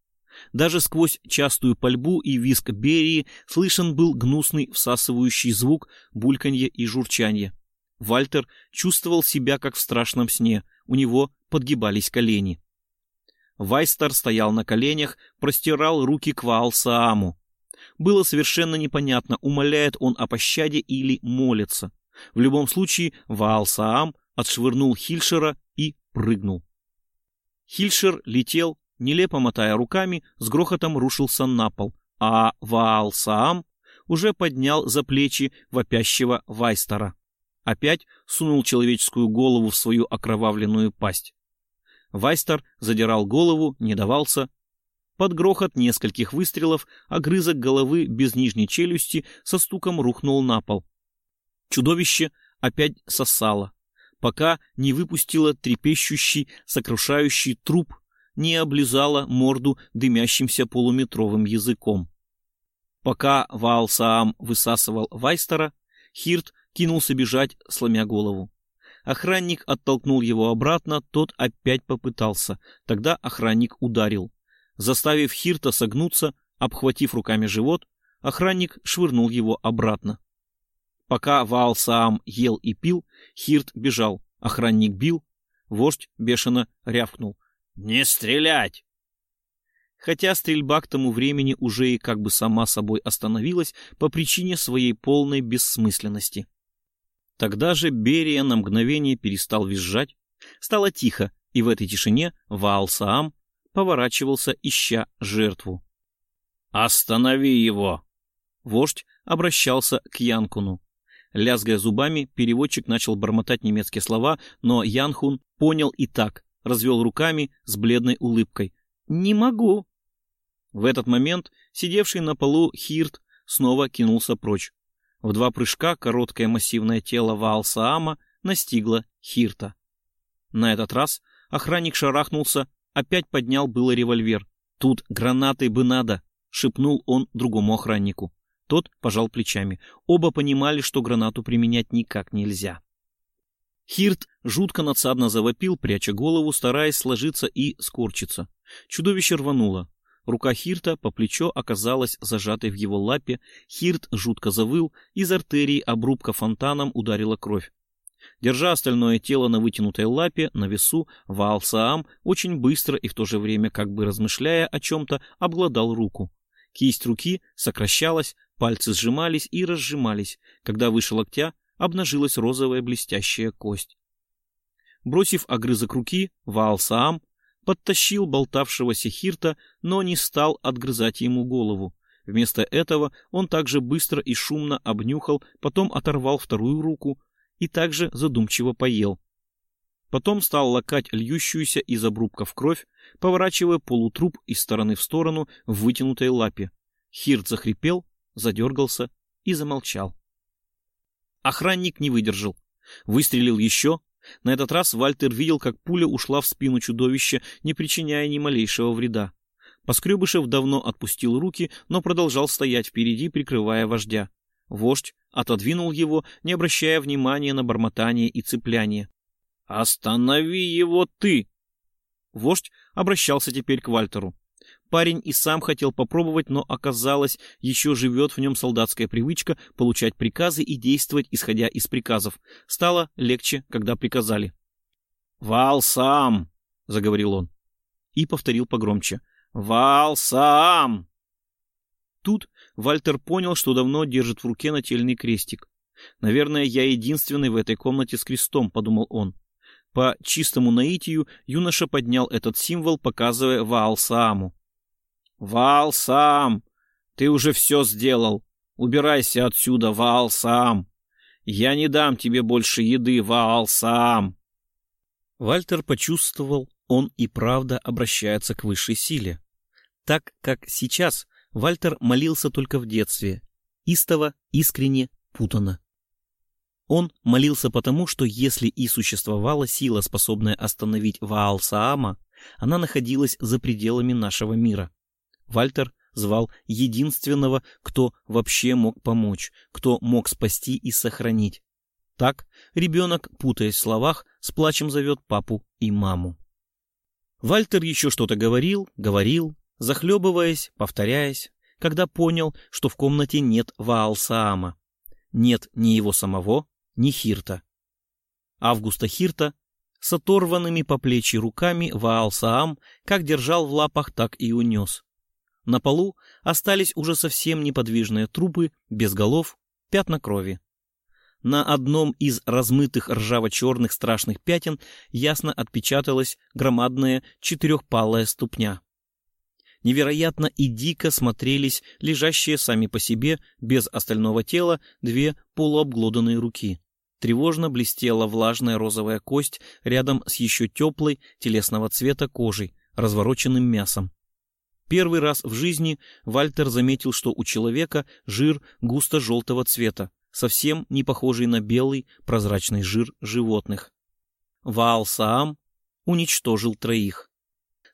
Даже сквозь частую пальбу и виск Берии слышен был гнусный всасывающий звук бульканье и журчанье. Вальтер чувствовал себя как в страшном сне, у него подгибались колени. Вайстер стоял на коленях, простирал руки к Ваалсааму. Было совершенно непонятно, умоляет он о пощаде или молится. В любом случае, Ваалсаам отшвырнул Хильшера и прыгнул. Хильшер летел, нелепо мотая руками, с грохотом рушился на пол, а Ваалсаам уже поднял за плечи вопящего Вайстера опять сунул человеческую голову в свою окровавленную пасть. Вайстер задирал голову, не давался. Под грохот нескольких выстрелов огрызок головы без нижней челюсти со стуком рухнул на пол. Чудовище опять сосало, пока не выпустило трепещущий, сокрушающий труп, не облизало морду дымящимся полуметровым языком. Пока Ваалсаам высасывал Вайстера, Хирт кинулся бежать, сломя голову. Охранник оттолкнул его обратно, тот опять попытался. Тогда охранник ударил. Заставив Хирта согнуться, обхватив руками живот, охранник швырнул его обратно. Пока Ваал Саам ел и пил, Хирт бежал, охранник бил, вождь бешено рявкнул. «Не стрелять!» Хотя стрельба к тому времени уже и как бы сама собой остановилась по причине своей полной бессмысленности. Тогда же Берия на мгновение перестал визжать, стало тихо, и в этой тишине Ваал-Саам поворачивался, ища жертву. «Останови его!» Вождь обращался к Янкуну. Лязгая зубами, переводчик начал бормотать немецкие слова, но Янхун понял и так, развел руками с бледной улыбкой. «Не могу!» В этот момент сидевший на полу Хирт снова кинулся прочь. В два прыжка короткое массивное тело Ваалсаама настигло Хирта. На этот раз охранник шарахнулся, опять поднял было револьвер. Тут гранаты бы надо, — шепнул он другому охраннику. Тот пожал плечами. Оба понимали, что гранату применять никак нельзя. Хирт жутко надсадно завопил, пряча голову, стараясь сложиться и скорчиться. Чудовище рвануло. Рука Хирта по плечо оказалась зажатой в его лапе, Хирт жутко завыл, из артерии обрубка фонтаном ударила кровь. Держа остальное тело на вытянутой лапе, на весу, Ваал Саам очень быстро и в то же время, как бы размышляя о чем-то, обглодал руку. Кисть руки сокращалась, пальцы сжимались и разжимались. Когда выше локтя, обнажилась розовая блестящая кость. Бросив огрызок руки, Ваал Саам подтащил болтавшегося Хирта, но не стал отгрызать ему голову. Вместо этого он также быстро и шумно обнюхал, потом оторвал вторую руку и также задумчиво поел. Потом стал лакать льющуюся из обрубков кровь, поворачивая полутруп из стороны в сторону в вытянутой лапе. Хирт захрипел, задергался и замолчал. Охранник не выдержал. Выстрелил еще, на этот раз Вальтер видел, как пуля ушла в спину чудовища, не причиняя ни малейшего вреда. Поскребышев давно отпустил руки, но продолжал стоять впереди, прикрывая вождя. Вождь отодвинул его, не обращая внимания на бормотание и цепляние. «Останови его ты!» Вождь обращался теперь к Вальтеру. Парень и сам хотел попробовать, но оказалось, еще живет в нем солдатская привычка получать приказы и действовать, исходя из приказов. Стало легче, когда приказали. «Вал сам!» — заговорил он. И повторил погромче. «Вал сам!» Тут Вальтер понял, что давно держит в руке нательный крестик. «Наверное, я единственный в этой комнате с крестом», — подумал он. По чистому наитию юноша поднял этот символ, показывая Ваал Сааму. Вал сам! Ты уже все сделал. Убирайся отсюда, Вал сам! Я не дам тебе больше еды, Вал сам! Вальтер почувствовал, он и правда обращается к высшей силе. Так как сейчас Вальтер молился только в детстве. Истово, искренне, путано. Он молился потому, что если и существовала сила, способная остановить Ваал Саама, она находилась за пределами нашего мира. Вальтер звал единственного, кто вообще мог помочь, кто мог спасти и сохранить. Так ребенок, путаясь в словах, с плачем зовет папу и маму. Вальтер еще что-то говорил, говорил, захлебываясь, повторяясь, когда понял, что в комнате нет Ваалсаама. Нет ни его самого, ни Хирта. Августа Хирта с оторванными по плечи руками Ваалсаам как держал в лапах, так и унес. На полу остались уже совсем неподвижные трупы, без голов, пятна крови. На одном из размытых ржаво-черных страшных пятен ясно отпечаталась громадная четырехпалая ступня. Невероятно и дико смотрелись лежащие сами по себе, без остального тела, две полуобглоданные руки. Тревожно блестела влажная розовая кость рядом с еще теплой телесного цвета кожей, развороченным мясом. Первый раз в жизни Вальтер заметил, что у человека жир густо-желтого цвета, совсем не похожий на белый прозрачный жир животных. Ваал-Саам уничтожил троих.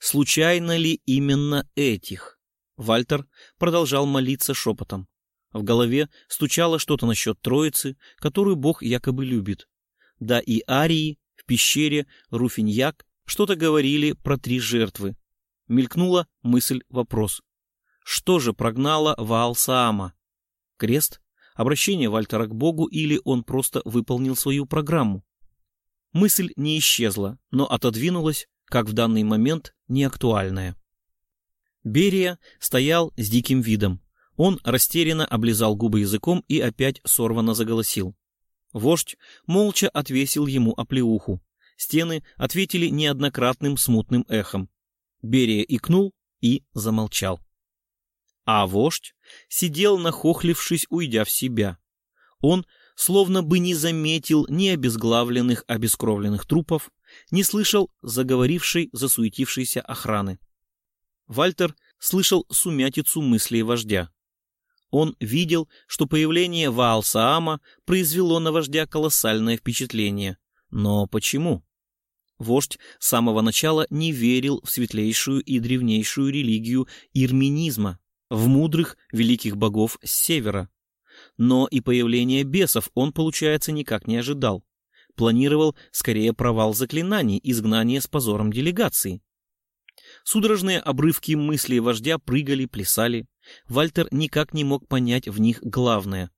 Случайно ли именно этих? Вальтер продолжал молиться шепотом. В голове стучало что-то насчет троицы, которую Бог якобы любит. Да и Арии в пещере Руфиньяк что-то говорили про три жертвы, мелькнула мысль-вопрос. Что же прогнало Ваалсаама? Крест? Обращение Вальтера к Богу или он просто выполнил свою программу? Мысль не исчезла, но отодвинулась, как в данный момент неактуальная. Берия стоял с диким видом. Он растерянно облизал губы языком и опять сорвано заголосил. Вождь молча отвесил ему оплеуху. Стены ответили неоднократным смутным эхом. Берия икнул и замолчал. А вождь сидел нахохлившись, уйдя в себя. Он словно бы не заметил ни обезглавленных, обескровленных трупов, не слышал заговорившей, засуетившейся охраны. Вальтер слышал сумятицу мыслей вождя. Он видел, что появление Ваалсаама произвело на вождя колоссальное впечатление. Но почему? Вождь с самого начала не верил в светлейшую и древнейшую религию ирминизма. в мудрых великих богов с севера. Но и появление бесов он, получается, никак не ожидал. Планировал скорее провал заклинаний, изгнание с позором делегации. Судорожные обрывки мыслей вождя прыгали, плясали. Вальтер никак не мог понять в них главное.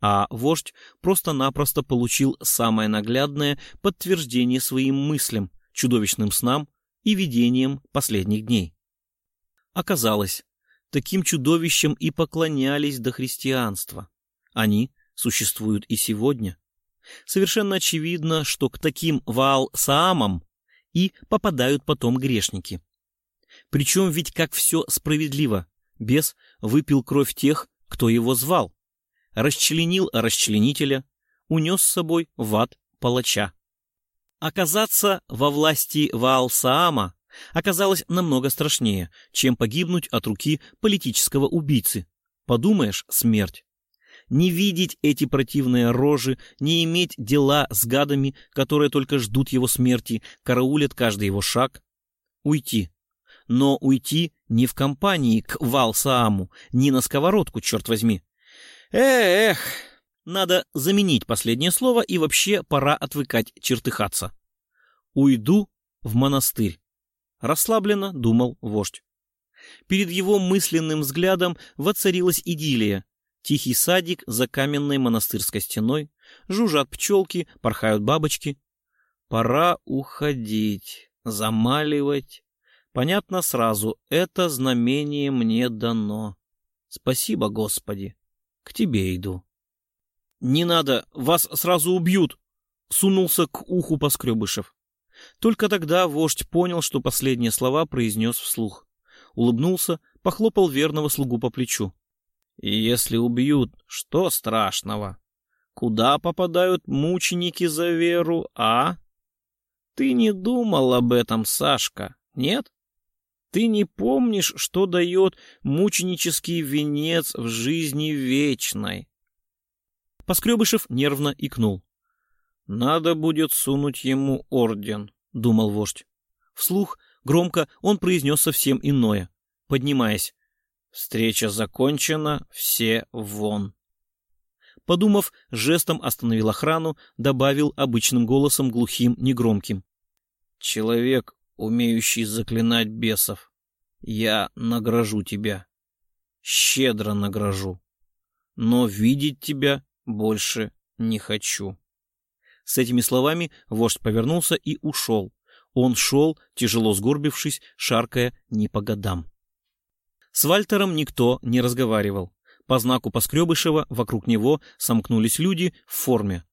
А вождь просто-напросто получил самое наглядное подтверждение своим мыслям, чудовищным снам и видениям последних дней. Оказалось, таким чудовищам и поклонялись до христианства. Они существуют и сегодня. Совершенно очевидно, что к таким Ваал-Саамам и попадают потом грешники. Причем ведь как все справедливо. Бес выпил кровь тех, кто его звал. Расчленил расчленителя, унес с собой в ад палача. Оказаться во власти Ваал-Саама оказалось намного страшнее, чем погибнуть от руки политического убийцы. Подумаешь, смерть. Не видеть эти противные рожи, не иметь дела с гадами, которые только ждут его смерти, караулят каждый его шаг. Уйти. Но уйти не в компании к Вал-Сааму, не на сковородку, черт возьми. Эх, надо заменить последнее слово и вообще пора отвыкать чертыхаться. Уйду в монастырь. Расслабленно думал вождь. Перед его мысленным взглядом воцарилась идиллия. Тихий садик за каменной монастырской стеной, жужжат пчелки, порхают бабочки. Пора уходить, замаливать. Понятно сразу, это знамение мне дано. Спасибо, Господи. К тебе иду. Не надо, вас сразу убьют, сунулся к уху Поскребышев. Только тогда вождь понял, что последние слова произнес вслух. Улыбнулся, похлопал верного слугу по плечу. «И если убьют, что страшного? Куда попадают мученики за веру, а? Ты не думал об этом, Сашка, нет? Ты не помнишь, что дает мученический венец в жизни вечной?» Поскребышев нервно икнул. «Надо будет сунуть ему орден», — думал вождь. Вслух, громко, он произнес совсем иное, поднимаясь. «Встреча закончена, все вон». Подумав, жестом остановил охрану, добавил обычным голосом глухим, негромким. «Человек, умеющий заклинать бесов, я награжу тебя. Щедро награжу. Но видеть тебя больше не хочу». С этими словами вождь повернулся и ушел. Он шел, тяжело сгорбившись, шаркая не по годам. С Вальтером никто не разговаривал. По знаку Поскребышева вокруг него сомкнулись люди в форме.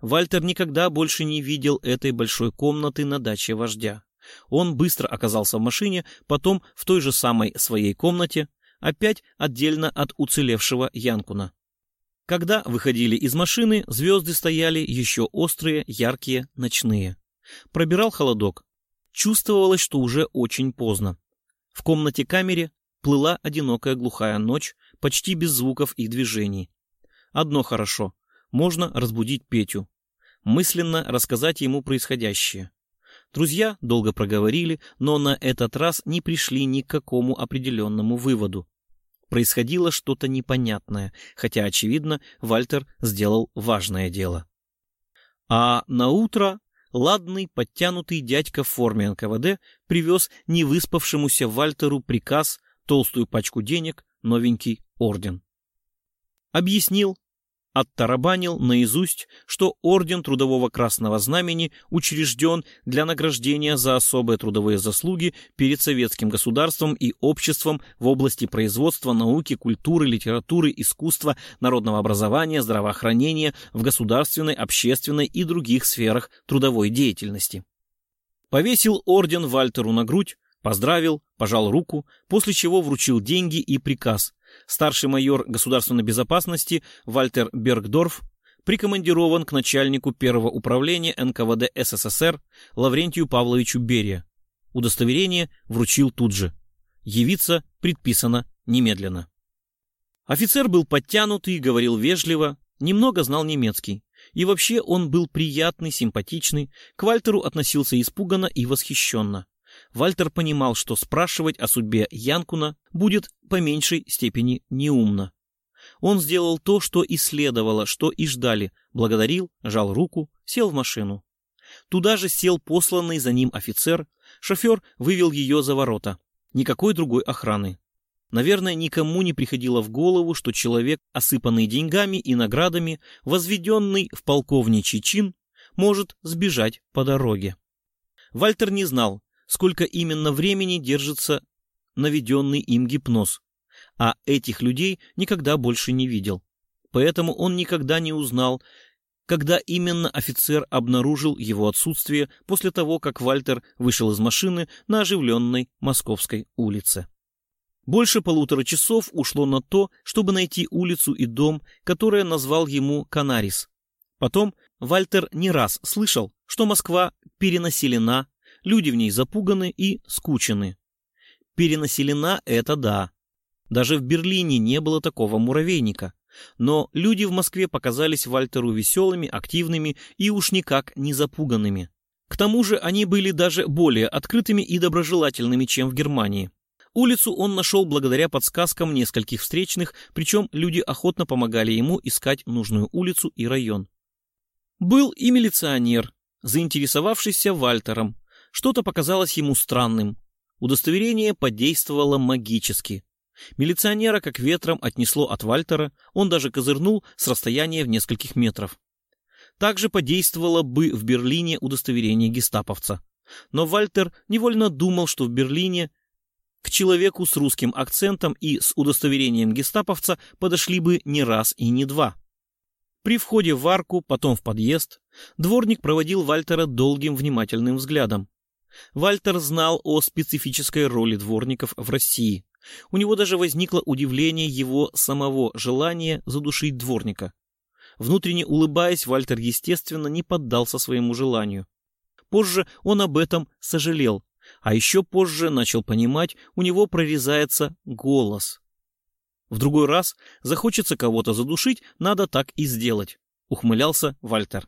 Вальтер никогда больше не видел этой большой комнаты на даче вождя. Он быстро оказался в машине, потом в той же самой своей комнате, опять отдельно от уцелевшего Янкуна. Когда выходили из машины, звезды стояли еще острые, яркие, ночные. Пробирал холодок. Чувствовалось, что уже очень поздно. В комнате-камере плыла одинокая глухая ночь, почти без звуков и движений. Одно хорошо. Можно разбудить Петю. Мысленно рассказать ему происходящее. Друзья долго проговорили, но на этот раз не пришли ни к какому определенному выводу происходило что-то непонятное, хотя, очевидно, Вальтер сделал важное дело. А на утро ладный, подтянутый дядька в форме НКВД привез невыспавшемуся Вальтеру приказ, толстую пачку денег, новенький орден. Объяснил, оттарабанил наизусть, что Орден Трудового Красного Знамени учрежден для награждения за особые трудовые заслуги перед советским государством и обществом в области производства, науки, культуры, литературы, искусства, народного образования, здравоохранения, в государственной, общественной и других сферах трудовой деятельности. Повесил орден Вальтеру на грудь, поздравил, пожал руку, после чего вручил деньги и приказ Старший майор государственной безопасности Вальтер Бергдорф прикомандирован к начальнику первого управления НКВД СССР Лаврентию Павловичу Берия. Удостоверение вручил тут же. Явиться предписано немедленно. Офицер был подтянутый, говорил вежливо, немного знал немецкий. И вообще он был приятный, симпатичный, к Вальтеру относился испуганно и восхищенно. Вальтер понимал, что спрашивать о судьбе Янкуна будет по меньшей степени неумно. Он сделал то, что и следовало, что и ждали, благодарил, жал руку, сел в машину. Туда же сел посланный за ним офицер, шофер вывел ее за ворота. Никакой другой охраны. Наверное, никому не приходило в голову, что человек, осыпанный деньгами и наградами, возведенный в полковничий чин, может сбежать по дороге. Вальтер не знал, сколько именно времени держится наведенный им гипноз, а этих людей никогда больше не видел. Поэтому он никогда не узнал, когда именно офицер обнаружил его отсутствие после того, как Вальтер вышел из машины на оживленной Московской улице. Больше полутора часов ушло на то, чтобы найти улицу и дом, который назвал ему Канарис. Потом Вальтер не раз слышал, что Москва перенаселена, люди в ней запуганы и скучены. Перенаселена — это да. Даже в Берлине не было такого муравейника. Но люди в Москве показались Вальтеру веселыми, активными и уж никак не запуганными. К тому же они были даже более открытыми и доброжелательными, чем в Германии. Улицу он нашел благодаря подсказкам нескольких встречных, причем люди охотно помогали ему искать нужную улицу и район. Был и милиционер, заинтересовавшийся Вальтером. Что-то показалось ему странным. Удостоверение подействовало магически. Милиционера как ветром отнесло от Вальтера, он даже козырнул с расстояния в нескольких метров. Также подействовало бы в Берлине удостоверение гестаповца. Но Вальтер невольно думал, что в Берлине к человеку с русским акцентом и с удостоверением гестаповца подошли бы не раз и не два. При входе в арку, потом в подъезд, дворник проводил Вальтера долгим внимательным взглядом. Вальтер знал о специфической роли дворников в России. У него даже возникло удивление его самого желания задушить дворника. Внутренне улыбаясь, Вальтер, естественно, не поддался своему желанию. Позже он об этом сожалел, а еще позже начал понимать, у него прорезается голос. В другой раз захочется кого-то задушить, надо так и сделать, ухмылялся Вальтер.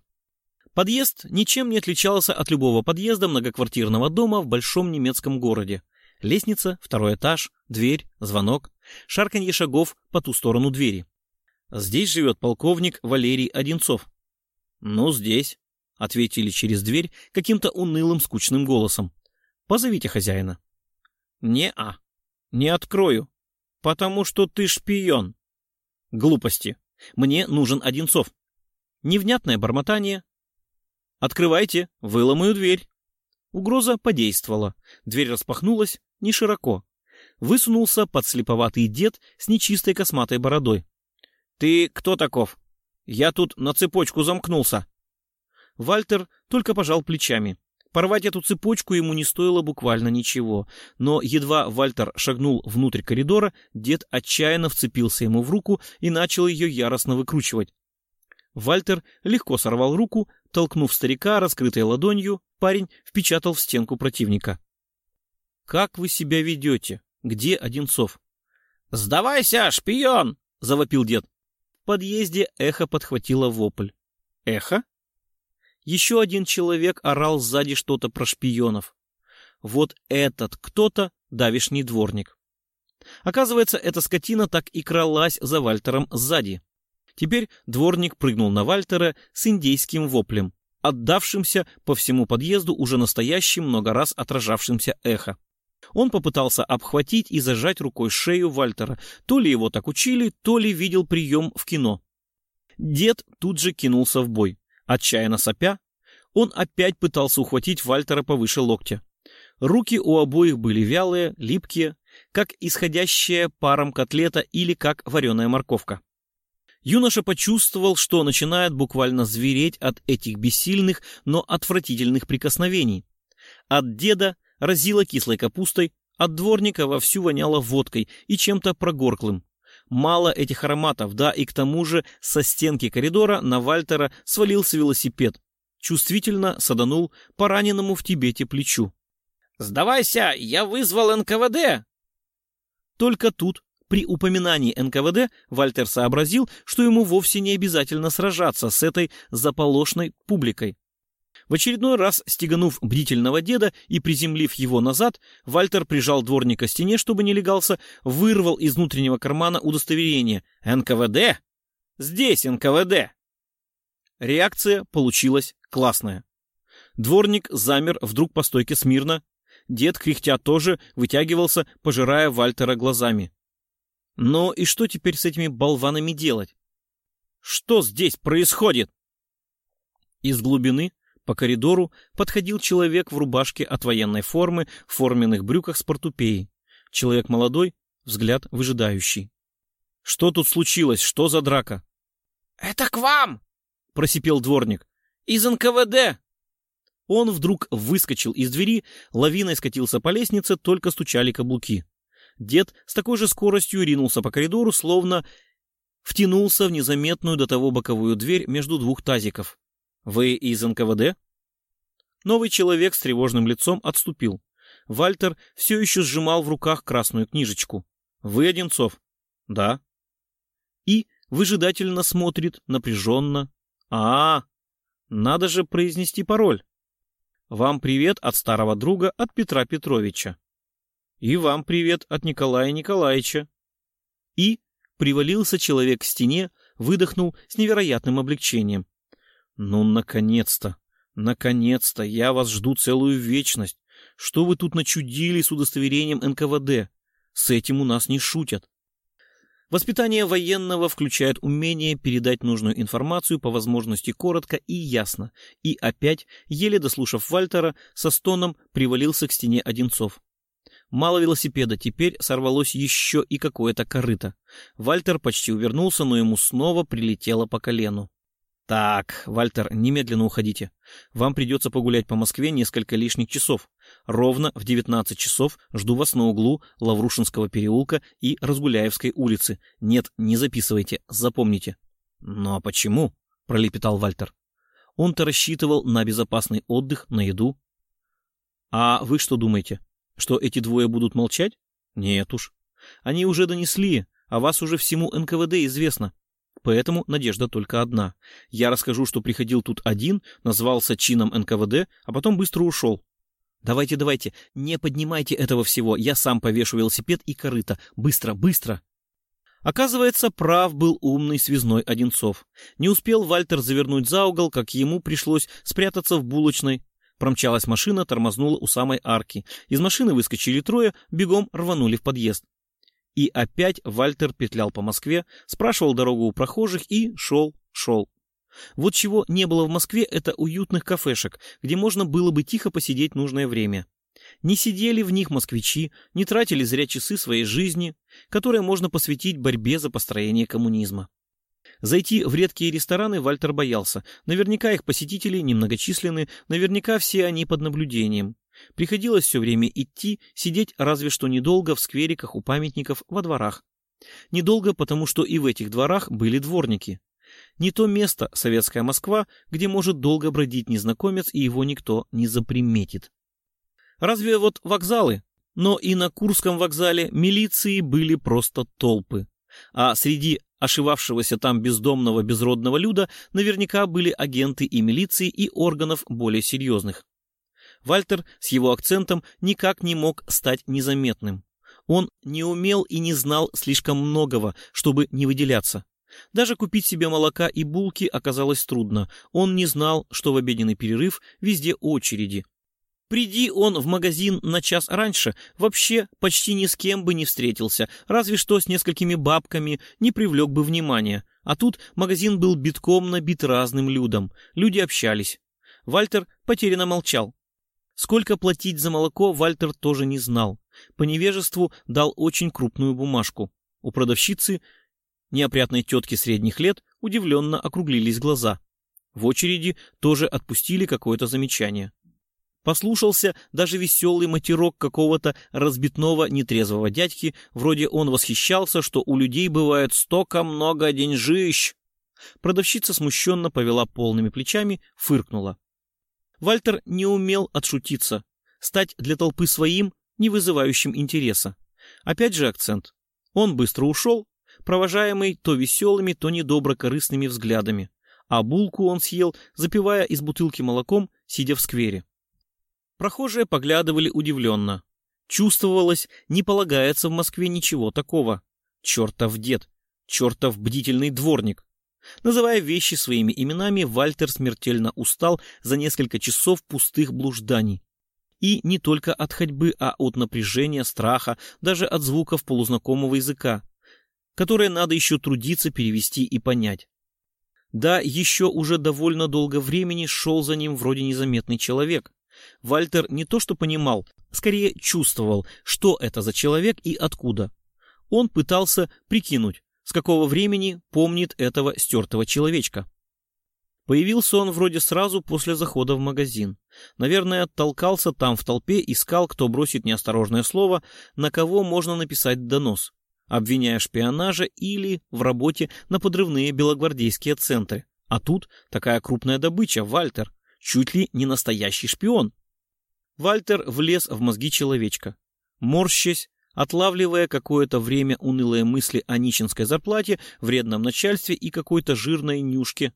Подъезд ничем не отличался от любого подъезда многоквартирного дома в большом немецком городе. Лестница, второй этаж, дверь, звонок, шарканье шагов по ту сторону двери. Здесь живет полковник Валерий Одинцов. Ну, здесь, ответили через дверь каким-то унылым, скучным голосом. Позовите хозяина. Не-а, не открою, потому что ты шпион. Глупости. Мне нужен Одинцов. Невнятное бормотание. Открывайте, выломаю дверь. Угроза подействовала. Дверь распахнулась не широко. Высунулся подслеповатый дед с нечистой косматой бородой. «Ты кто таков? Я тут на цепочку замкнулся». Вальтер только пожал плечами. Порвать эту цепочку ему не стоило буквально ничего, но едва Вальтер шагнул внутрь коридора, дед отчаянно вцепился ему в руку и начал ее яростно выкручивать. Вальтер легко сорвал руку, толкнув старика раскрытой ладонью, парень впечатал в стенку противника. «Как вы себя ведете? Где Одинцов?» «Сдавайся, шпион!» — завопил дед. В подъезде эхо подхватило вопль. «Эхо?» Еще один человек орал сзади что-то про шпионов. Вот этот кто-то давишний дворник. Оказывается, эта скотина так и кралась за Вальтером сзади. Теперь дворник прыгнул на Вальтера с индейским воплем отдавшимся по всему подъезду уже настоящим много раз отражавшимся эхо. Он попытался обхватить и зажать рукой шею Вальтера. То ли его так учили, то ли видел прием в кино. Дед тут же кинулся в бой. Отчаянно сопя, он опять пытался ухватить Вальтера повыше локтя. Руки у обоих были вялые, липкие, как исходящая паром котлета или как вареная морковка. Юноша почувствовал, что начинает буквально звереть от этих бессильных, но отвратительных прикосновений. От деда разило кислой капустой, от дворника вовсю воняло водкой и чем-то прогорклым. Мало этих ароматов, да и к тому же со стенки коридора на Вальтера свалился велосипед. Чувствительно саданул по раненому в Тибете плечу. «Сдавайся, я вызвал НКВД!» Только тут при упоминании НКВД Вальтер сообразил, что ему вовсе не обязательно сражаться с этой заполошной публикой. В очередной раз, стеганув бдительного деда и приземлив его назад, Вальтер прижал дворника к стене, чтобы не легался, вырвал из внутреннего кармана удостоверение. «НКВД? Здесь НКВД!» Реакция получилась классная. Дворник замер вдруг по стойке смирно. Дед, кряхтя тоже, вытягивался, пожирая Вальтера глазами. «Ну и что теперь с этими болванами делать? Что здесь происходит?» Из глубины по коридору подходил человек в рубашке от военной формы, в форменных брюках с портупеей. Человек молодой, взгляд выжидающий. «Что тут случилось? Что за драка?» «Это к вам!» — просипел дворник. «Из НКВД!» Он вдруг выскочил из двери, лавиной скатился по лестнице, только стучали каблуки. Дед с такой же скоростью ринулся по коридору, словно втянулся в незаметную до того боковую дверь между двух тазиков. «Вы из НКВД?» Новый человек с тревожным лицом отступил. Вальтер все еще сжимал в руках красную книжечку. «Вы Одинцов?» «Да». И выжидательно смотрит, напряженно. а, -а, -а надо же произнести пароль. Вам привет от старого друга, от Петра Петровича. И вам привет от Николая Николаевича. И привалился человек к стене, выдохнул с невероятным облегчением. Ну, наконец-то! Наконец-то! Я вас жду целую вечность. Что вы тут начудили с удостоверением НКВД? С этим у нас не шутят. Воспитание военного включает умение передать нужную информацию по возможности коротко и ясно. И опять, еле дослушав Вальтера, со стоном привалился к стене Одинцов. Мало велосипеда, теперь сорвалось еще и какое-то корыто. Вальтер почти увернулся, но ему снова прилетело по колену. «Так, Вальтер, немедленно уходите. Вам придется погулять по Москве несколько лишних часов. Ровно в 19 часов жду вас на углу Лаврушинского переулка и Разгуляевской улицы. Нет, не записывайте, запомните». «Ну а почему?» — пролепетал Вальтер. Он-то рассчитывал на безопасный отдых, на еду. «А вы что думаете, что эти двое будут молчать? Нет уж. Они уже донесли, а вас уже всему НКВД известно. Поэтому надежда только одна. Я расскажу, что приходил тут один, назвался чином НКВД, а потом быстро ушел. Давайте, давайте, не поднимайте этого всего. Я сам повешу велосипед и корыто. Быстро, быстро. Оказывается, прав был умный связной Одинцов. Не успел Вальтер завернуть за угол, как ему пришлось спрятаться в булочной. Промчалась машина, тормознула у самой арки. Из машины выскочили трое, бегом рванули в подъезд. И опять Вальтер петлял по Москве, спрашивал дорогу у прохожих и шел, шел. Вот чего не было в Москве, это уютных кафешек, где можно было бы тихо посидеть нужное время. Не сидели в них москвичи, не тратили зря часы своей жизни, которые можно посвятить борьбе за построение коммунизма. Зайти в редкие рестораны Вальтер боялся. Наверняка их посетители немногочисленны, наверняка все они под наблюдением. Приходилось все время идти, сидеть разве что недолго в сквериках у памятников во дворах. Недолго, потому что и в этих дворах были дворники. Не то место, советская Москва, где может долго бродить незнакомец и его никто не заприметит. Разве вот вокзалы? Но и на Курском вокзале милиции были просто толпы. А среди ошивавшегося там бездомного безродного люда наверняка были агенты и милиции, и органов более серьезных. Вальтер с его акцентом никак не мог стать незаметным. Он не умел и не знал слишком многого, чтобы не выделяться. Даже купить себе молока и булки оказалось трудно. Он не знал, что в обеденный перерыв везде очереди. Приди он в магазин на час раньше, вообще почти ни с кем бы не встретился, разве что с несколькими бабками не привлек бы внимания. А тут магазин был битком набит разным людом. Люди общались. Вальтер потерянно молчал. Сколько платить за молоко, Вальтер тоже не знал. По невежеству дал очень крупную бумажку. У продавщицы, неопрятной тетки средних лет, удивленно округлились глаза. В очереди тоже отпустили какое-то замечание. Послушался даже веселый матерок какого-то разбитного нетрезвого дядьки, вроде он восхищался, что у людей бывает столько много деньжищ. Продавщица смущенно повела полными плечами, фыркнула. Вальтер не умел отшутиться, стать для толпы своим, не вызывающим интереса. Опять же акцент. Он быстро ушел, провожаемый то веселыми, то недобро-корыстными взглядами. а булку он съел, запивая из бутылки молоком, сидя в сквере. Прохожие поглядывали удивленно. Чувствовалось, не полагается в Москве ничего такого. Чертов дед, чертов бдительный дворник. Называя вещи своими именами, Вальтер смертельно устал за несколько часов пустых блужданий. И не только от ходьбы, а от напряжения, страха, даже от звуков полузнакомого языка, которые надо еще трудиться перевести и понять. Да, еще уже довольно долго времени шел за ним вроде незаметный человек. Вальтер не то что понимал, скорее чувствовал, что это за человек и откуда. Он пытался прикинуть, с какого времени помнит этого стертого человечка. Появился он вроде сразу после захода в магазин. Наверное, толкался там в толпе, искал, кто бросит неосторожное слово, на кого можно написать донос, обвиняя в шпионаже или в работе на подрывные белогвардейские центры. А тут такая крупная добыча, Вальтер, чуть ли не настоящий шпион. Вальтер влез в мозги человечка. Морщась, отлавливая какое-то время унылые мысли о нищенской зарплате, вредном начальстве и какой-то жирной нюшке.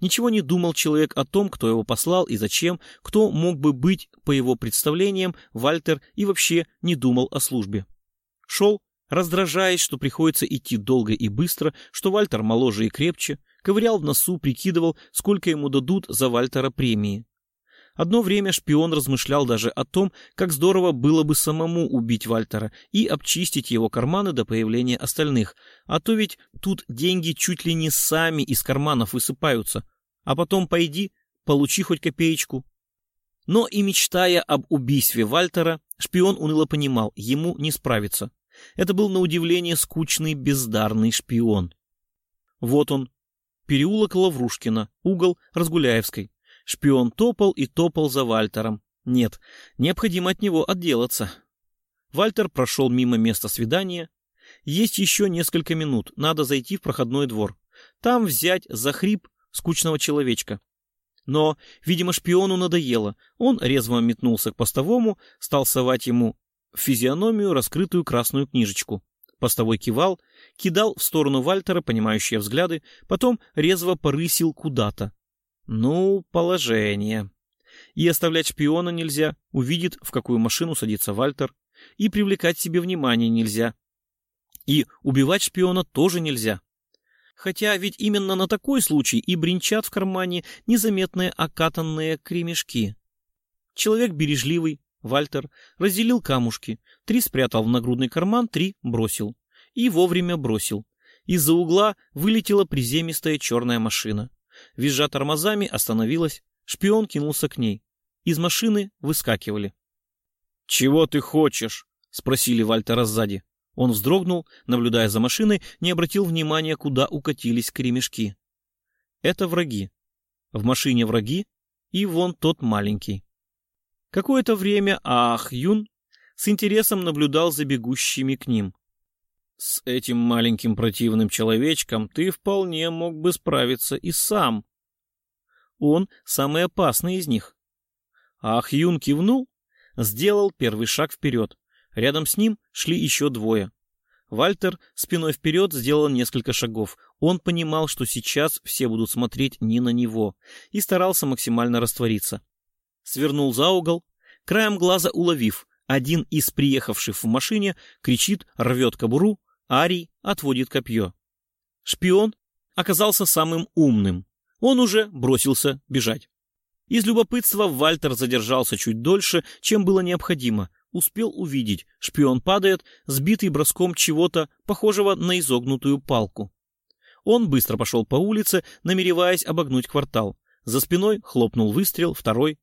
Ничего не думал человек о том, кто его послал и зачем, кто мог бы быть, по его представлениям, Вальтер и вообще не думал о службе. Шел, раздражаясь, что приходится идти долго и быстро, что Вальтер моложе и крепче, ковырял в носу, прикидывал, сколько ему дадут за Вальтера премии. Одно время шпион размышлял даже о том, как здорово было бы самому убить Вальтера и обчистить его карманы до появления остальных, а то ведь тут деньги чуть ли не сами из карманов высыпаются, а потом пойди, получи хоть копеечку. Но и мечтая об убийстве Вальтера, шпион уныло понимал, ему не справиться. Это был на удивление скучный, бездарный шпион. Вот он, переулок Лаврушкина, угол Разгуляевской. Шпион топал и топал за Вальтером. Нет, необходимо от него отделаться. Вальтер прошел мимо места свидания. Есть еще несколько минут, надо зайти в проходной двор. Там взять за хрип скучного человечка. Но, видимо, шпиону надоело. Он резво метнулся к постовому, стал совать ему в физиономию раскрытую красную книжечку. Постовой кивал, кидал в сторону Вальтера понимающие взгляды, потом резво порысил куда-то. Ну, положение. И оставлять шпиона нельзя, увидит, в какую машину садится Вальтер, и привлекать себе внимание нельзя. И убивать шпиона тоже нельзя. Хотя ведь именно на такой случай и бренчат в кармане незаметные окатанные кремешки. Человек бережливый, Вальтер, разделил камушки, три спрятал в нагрудный карман, три бросил. И вовремя бросил. Из-за угла вылетела приземистая черная машина. Визжа тормозами, остановилась. Шпион кинулся к ней. Из машины выскакивали. «Чего ты хочешь?» — спросили Вальтера сзади. Он вздрогнул, наблюдая за машиной, не обратил внимания, куда укатились кремешки. Это враги. В машине враги, и вон тот маленький. Какое-то время Ах Юн с интересом наблюдал за бегущими к ним. С этим маленьким противным человечком ты вполне мог бы справиться и сам. Он самый опасный из них. Ах Юн кивнул, сделал первый шаг вперед. Рядом с ним шли еще двое. Вальтер спиной вперед сделал несколько шагов. Он понимал, что сейчас все будут смотреть не на него, и старался максимально раствориться. Свернул за угол, краем глаза уловив, один из приехавших в машине кричит, рвет кобуру, Арий отводит копье. Шпион оказался самым умным. Он уже бросился бежать. Из любопытства Вальтер задержался чуть дольше, чем было необходимо. Успел увидеть, шпион падает, сбитый броском чего-то, похожего на изогнутую палку. Он быстро пошел по улице, намереваясь обогнуть квартал. За спиной хлопнул выстрел, второй.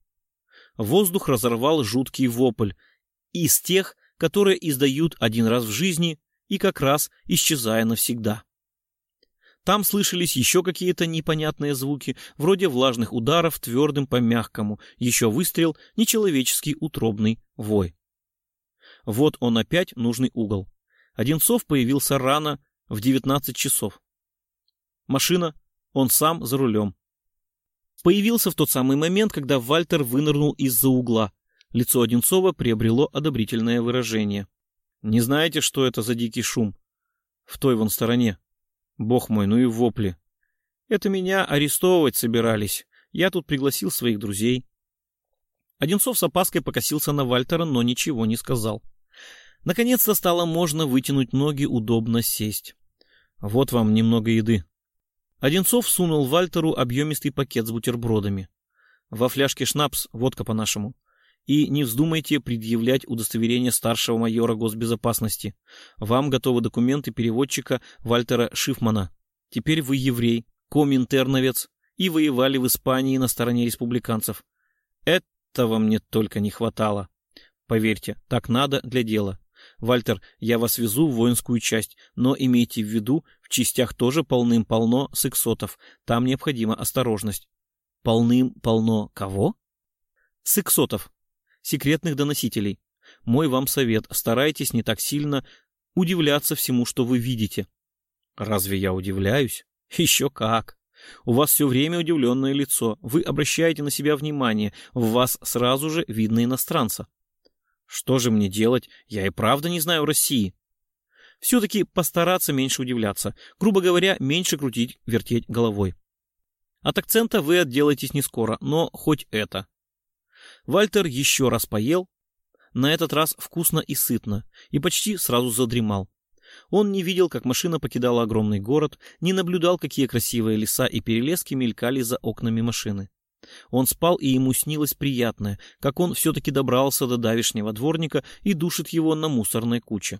Воздух разорвал жуткий вопль. Из тех, которые издают один раз в жизни, и как раз исчезая навсегда. Там слышались еще какие-то непонятные звуки, вроде влажных ударов твердым по мягкому, еще выстрел, нечеловеческий утробный вой. Вот он опять нужный угол. Одинцов появился рано, в 19 часов. Машина, он сам за рулем. Появился в тот самый момент, когда Вальтер вынырнул из-за угла. Лицо Одинцова приобрело одобрительное выражение. Не знаете, что это за дикий шум? В той вон стороне. Бог мой, ну и вопли. Это меня арестовывать собирались. Я тут пригласил своих друзей. Одинцов с опаской покосился на Вальтера, но ничего не сказал. Наконец-то стало можно вытянуть ноги, удобно сесть. Вот вам немного еды. Одинцов сунул Вальтеру объемистый пакет с бутербродами. Во фляжке шнапс, водка по-нашему. И не вздумайте предъявлять удостоверение старшего майора госбезопасности. Вам готовы документы переводчика Вальтера Шифмана. Теперь вы еврей, коминтерновец и воевали в Испании на стороне республиканцев. Этого мне только не хватало. Поверьте, так надо для дела. Вальтер, я вас везу в воинскую часть, но имейте в виду, в частях тоже полным-полно сексотов. Там необходима осторожность. Полным-полно кого? Сексотов. Секретных доносителей. Мой вам совет, старайтесь не так сильно удивляться всему, что вы видите. Разве я удивляюсь? Еще как. У вас все время удивленное лицо. Вы обращаете на себя внимание. В вас сразу же видно иностранца. Что же мне делать? Я и правда не знаю России. Все-таки постараться меньше удивляться. Грубо говоря, меньше крутить, вертеть головой. От акцента вы отделаетесь не скоро, но хоть это. Вальтер еще раз поел, на этот раз вкусно и сытно, и почти сразу задремал. Он не видел, как машина покидала огромный город, не наблюдал, какие красивые леса и перелески мелькали за окнами машины. Он спал, и ему снилось приятное, как он все-таки добрался до давишнего дворника и душит его на мусорной куче.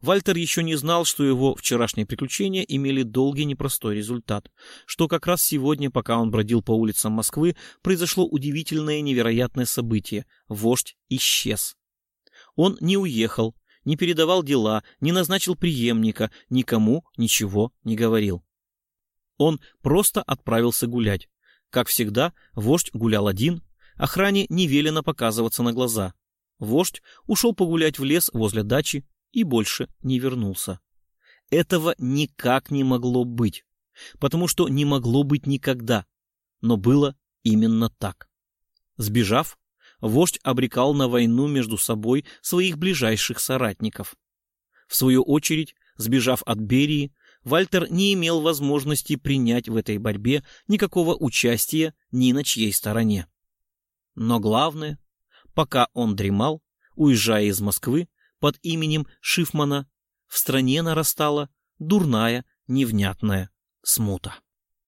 Вальтер еще не знал, что его вчерашние приключения имели долгий непростой результат, что как раз сегодня, пока он бродил по улицам Москвы, произошло удивительное невероятное событие – вождь исчез. Он не уехал, не передавал дела, не назначил преемника, никому ничего не говорил. Он просто отправился гулять. Как всегда, вождь гулял один, охране не велено показываться на глаза. Вождь ушел погулять в лес возле дачи и больше не вернулся. Этого никак не могло быть, потому что не могло быть никогда, но было именно так. Сбежав, вождь обрекал на войну между собой своих ближайших соратников. В свою очередь, сбежав от Берии, Вальтер не имел возможности принять в этой борьбе никакого участия ни на чьей стороне. Но главное, пока он дремал, уезжая из Москвы под именем Шифмана, в стране нарастала дурная, невнятная смута.